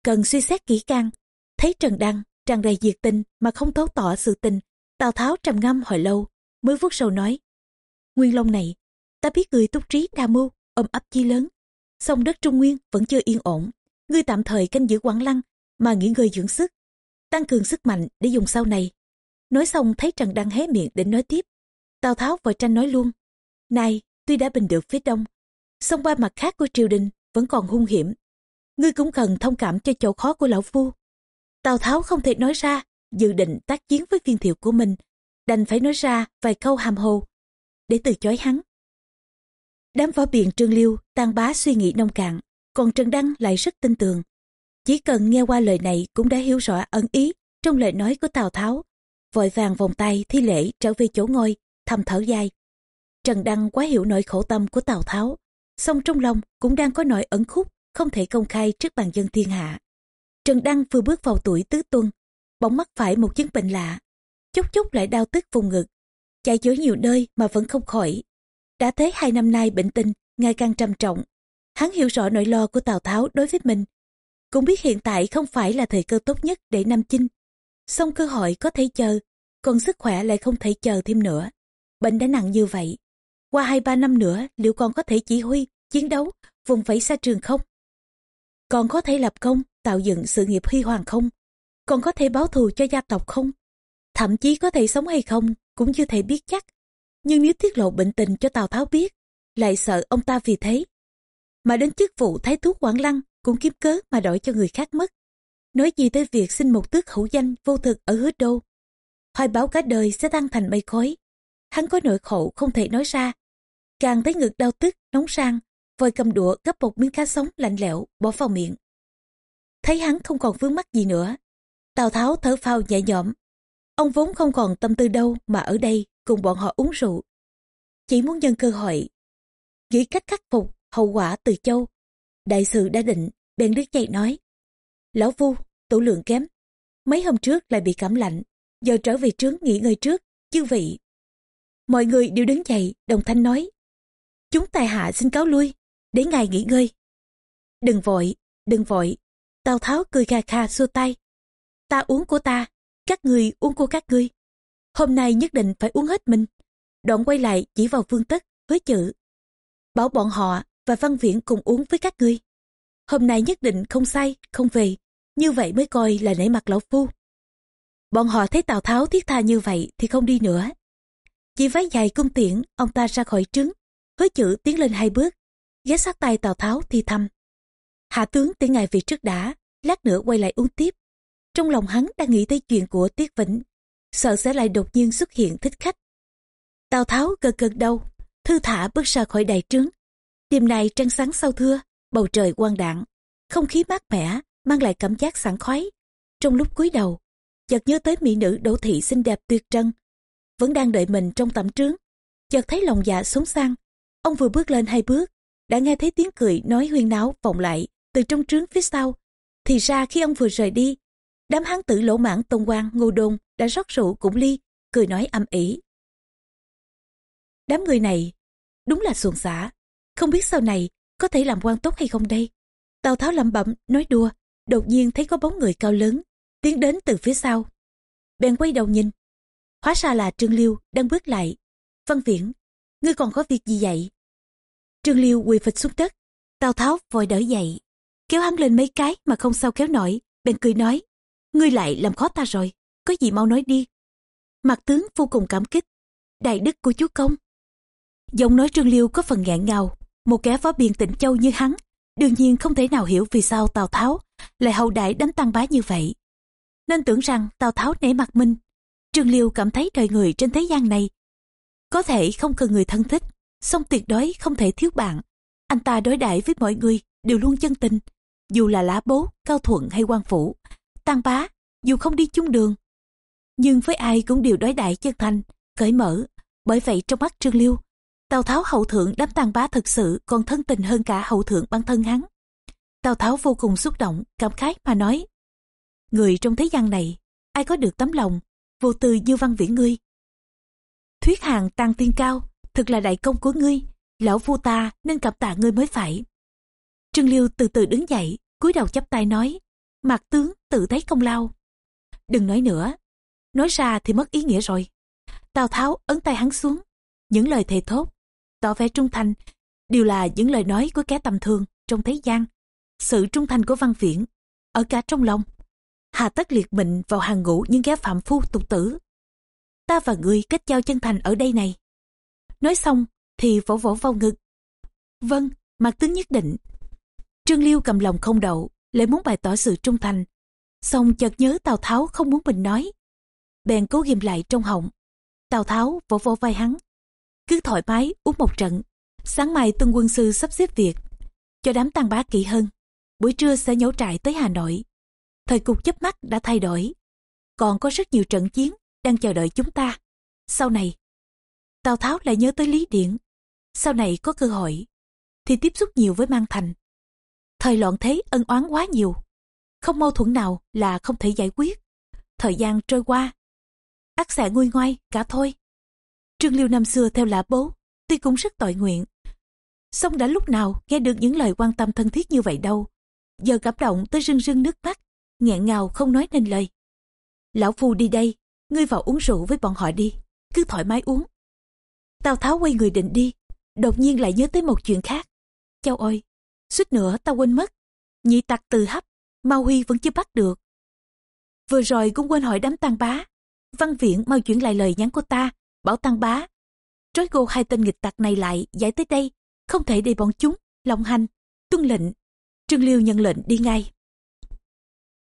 cần suy xét kỹ càng. Thấy Trần Đăng tràn đầy diệt tình mà không thấu tỏ sự tình, Tào Tháo trầm ngâm hồi lâu, mới vuốt sầu nói. Nguyên Long này, ta biết người túc trí đa mưu, ôm ấp chi lớn. Song đất Trung Nguyên vẫn chưa yên ổn. Ngươi tạm thời canh giữ quảng lăng, mà nghỉ ngơi dưỡng sức, tăng cường sức mạnh để dùng sau này. Nói xong thấy Trần đang hé miệng định nói tiếp. Tào Tháo vội tranh nói luôn. Này, tuy đã bình được phía đông, song ba mặt khác của triều đình vẫn còn hung hiểm. Ngươi cũng cần thông cảm cho chỗ khó của lão phu. Tào Tháo không thể nói ra, dự định tác chiến với viên thiệu của mình, đành phải nói ra vài câu hàm hồ, để từ chối hắn. Đám võ biện trương liêu, tan bá suy nghĩ nông cạn, còn Trần Đăng lại rất tin tưởng. Chỉ cần nghe qua lời này cũng đã hiểu rõ ẩn ý trong lời nói của Tào Tháo, vội vàng vòng tay thi lễ trở về chỗ ngồi thầm thở dài trần đăng quá hiểu nỗi khổ tâm của tào tháo song trong lòng cũng đang có nỗi ẩn khúc không thể công khai trước bàn dân thiên hạ trần đăng vừa bước vào tuổi tứ tuân bỗng mắc phải một chứng bệnh lạ. Chốc chốc lại đau tức vùng ngực. Chạy chữa nhiều nơi mà vẫn không khỏi. Đã thế hai năm nay bệnh tình ngày càng trầm trọng. Hắn hiểu rõ nỗi lo của tào tháo đối với mình. Cũng biết hiện tại không phải là thời cơ tốt nhất để nam chinh. Song cơ hội có thể chờ, còn sức khỏe lại không thể chờ thêm nữa. Bệnh đã nặng như vậy, qua hai ba năm nữa liệu còn có thể chỉ huy, chiến đấu, vùng vẫy xa trường không? Còn có thể lập công, tạo dựng sự nghiệp huy hoàng không? Còn có thể báo thù cho gia tộc không? Thậm chí có thể sống hay không cũng chưa thể biết chắc. Nhưng nếu tiết lộ bệnh tình cho Tào Tháo biết, lại sợ ông ta vì thế. Mà đến chức vụ thái thú Quảng Lăng cũng kiếm cớ mà đổi cho người khác mất. Nói gì tới việc xin một tước hữu danh vô thực ở hứa đô. Hoài báo cả đời sẽ tăng thành mây khói. Hắn có nỗi khổ không thể nói ra. Càng thấy ngực đau tức, nóng sang, vội cầm đũa gấp một miếng cá sống lạnh lẽo bỏ vào miệng. Thấy hắn không còn vướng mắc gì nữa. Tào Tháo thở phào nhẹ nhõm. Ông vốn không còn tâm tư đâu mà ở đây cùng bọn họ uống rượu. Chỉ muốn nhân cơ hội. Nghĩ cách khắc phục hậu quả từ châu. Đại sự đã định, bèn đứt dậy nói. Lão Vu, tủ lượng kém. Mấy hôm trước lại bị cảm lạnh, giờ trở về trướng nghỉ ngơi trước, chư vị. Mọi người đều đứng dậy, đồng thanh nói. Chúng tài hạ xin cáo lui, để ngài nghỉ ngơi. Đừng vội, đừng vội. Tào Tháo cười kha kha xua tay. Ta uống của ta, các người uống của các ngươi. Hôm nay nhất định phải uống hết mình. Đoạn quay lại chỉ vào vương tất, với chữ. Bảo bọn họ và văn viễn cùng uống với các ngươi. Hôm nay nhất định không say, không về. Như vậy mới coi là nể mặt lão phu. Bọn họ thấy Tào Tháo thiết tha như vậy thì không đi nữa. Chỉ váy dài cung tiễn, ông ta ra khỏi trứng. Hứa chữ tiến lên hai bước, ghé sát tay Tào Tháo thì thầm. Hạ tướng tiễn ngài về trước đã, lát nữa quay lại uống tiếp. Trong lòng hắn đang nghĩ tới chuyện của Tiết Vĩnh, sợ sẽ lại đột nhiên xuất hiện thích khách. Tào Tháo gật gật đầu, thư thả bước ra khỏi đại trướng. Đêm nay trăng sáng sau thưa, bầu trời quang đạn, không khí mát mẻ, mang lại cảm giác sảng khoái. Trong lúc cúi đầu, chợt nhớ tới mỹ nữ đỗ thị xinh đẹp tuyệt trần, vẫn đang đợi mình trong tẩm trướng. Chợt thấy lòng dạ sống sang, ông vừa bước lên hai bước, đã nghe thấy tiếng cười nói huyên náo vọng lại từ trong trướng phía sau. Thì ra khi ông vừa rời đi, đám hán tử lỗ mãn tôn quang ngô đôn đã rót rượu cũng ly, cười nói âm ỉ. Đám người này đúng là xuồng xả, không biết sau này có thể làm quan tốt hay không đây. Tào Tháo lẩm bẩm nói đùa, đột nhiên thấy có bóng người cao lớn tiến đến từ phía sau. Bèn quay đầu nhìn, hóa ra là Trương Liêu đang bước lại. Văn Viễn, ngươi còn có việc gì vậy? Trương Liêu quỳ phịch xuống đất, Tào Tháo vội đỡ dậy, kéo hắn lên mấy cái mà không sao kéo nổi, bèn cười nói, ngươi lại làm khó ta rồi, có gì mau nói đi. Mặt tướng vô cùng cảm kích, đại đức của chúa công. Giọng nói Trương Liêu có phần ngạn ngào, một kẻ phó biên tịnh châu như hắn, đương nhiên không thể nào hiểu vì sao Tào Tháo lại hậu đại đánh tăng bá như vậy. Nên tưởng rằng Tào Tháo nể mặt mình. Trương Liêu cảm thấy đời người trên thế gian này có thể không cần người thân thích, song tuyệt đối không thể thiếu bạn. Anh ta đối đãi với mọi người đều luôn chân tình, dù là lá bố, cao thuận hay quan phủ, tăng bá, dù không đi chung đường. Nhưng với ai cũng đều đối đại chân thành, cởi mở. Bởi vậy trong mắt Trương Liêu, Tào Tháo hậu thượng đám tăng bá thực sự còn thân tình hơn cả hậu thượng bản thân hắn. Tào Tháo vô cùng xúc động, cảm khái mà nói. Người trong thế gian này, ai có được tấm lòng, vô tư như văn viễn ngươi. Thuyết hàng tăng tiên cao, thực là đại công của ngươi, lão phu ta nên cảm tạ ngươi mới phải. Trương Liêu từ từ đứng dậy, cúi đầu chắp tay nói, mặt tướng tự thấy công lao. Đừng nói nữa, nói ra thì mất ý nghĩa rồi. Tào Tháo ấn tay hắn xuống, những lời thề thốt, tỏ vẻ trung thành, đều là những lời nói của kẻ tầm thường trong thế gian. Sự trung thành của văn viễn, ở cả trong lòng. Hà tất liệt mình vào hàng ngũ những kẻ phạm phu tục tử. Ta và ngươi kết giao chân thành ở đây này. Nói xong thì vỗ vỗ vào ngực. Vâng, mặt tướng nhất định. Trương Liêu cầm lòng không đậu, lại muốn bày tỏ sự trung thành. Xong chợt nhớ Tào Tháo không muốn mình nói. Bèn cố ghim lại trong họng. Tào Tháo vỗ vỗ vai hắn. Cứ thoải mái uống một trận. Sáng mai tuân quân sư sắp xếp việc. Cho đám tăng bá kỹ hơn. Buổi trưa sẽ nhổ trại tới Hà Nội. Thời cục chấp mắt đã thay đổi. Còn có rất nhiều trận chiến đang chờ đợi chúng ta. Sau này, Tào Tháo lại nhớ tới Lý Điện. Sau này có cơ hội, thì tiếp xúc nhiều với Mang Thành. Thời loạn thế ân oán quá nhiều. Không mâu thuẫn nào là không thể giải quyết. Thời gian trôi qua, ác xạ nguôi ngoai cả thôi. Trương Liêu năm xưa theo lã bố, tuy cũng rất tội nguyện. song đã lúc nào nghe được những lời quan tâm thân thiết như vậy đâu. Giờ cảm động tới rưng rưng nước mắt, nghẹn ngào không nói nên lời. Lão Phu đi đây, ngươi vào uống rượu với bọn họ đi, cứ thoải mái uống. Tào Tháo quay người định đi, đột nhiên lại nhớ tới một chuyện khác. Châu ơi, suýt nữa tao quên mất, nhị tặc từ hấp, Mao Huy vẫn chưa bắt được. Vừa rồi cũng quên hỏi đám tăng bá, văn viện mau chuyển lại lời nhắn của ta, bảo tăng bá. trói gô hai tên nghịch tặc này lại giải tới đây không thể để bọn chúng lòng hành tuân lệnh. Trương liêu nhận lệnh đi ngay.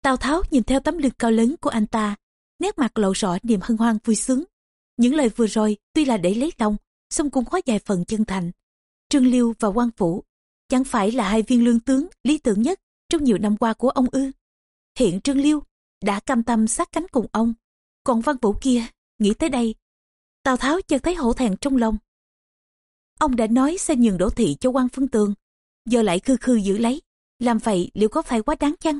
Tào tháo nhìn theo tấm lưng cao lớn của anh ta nét mặt lộ rõ niềm hân hoan vui sướng. Những lời vừa rồi tuy là để lấy lòng song cũng có vài phần chân thành. Trương liêu và quan phủ chẳng phải là hai viên lương tướng, lý tưởng nhất, trong nhiều năm qua của ông ư? Hiện trương liêu đã cam tâm sát cánh cùng ông. Còn văn vũ kia, nghĩ tới đây, tào tháo chợt thấy hổ thẹn trong lòng. Ông đã nói sẽ nhường đỗ thị cho quan phương tường, giờ lại khư khư giữ lấy, làm vậy liệu có phải quá đáng chăng?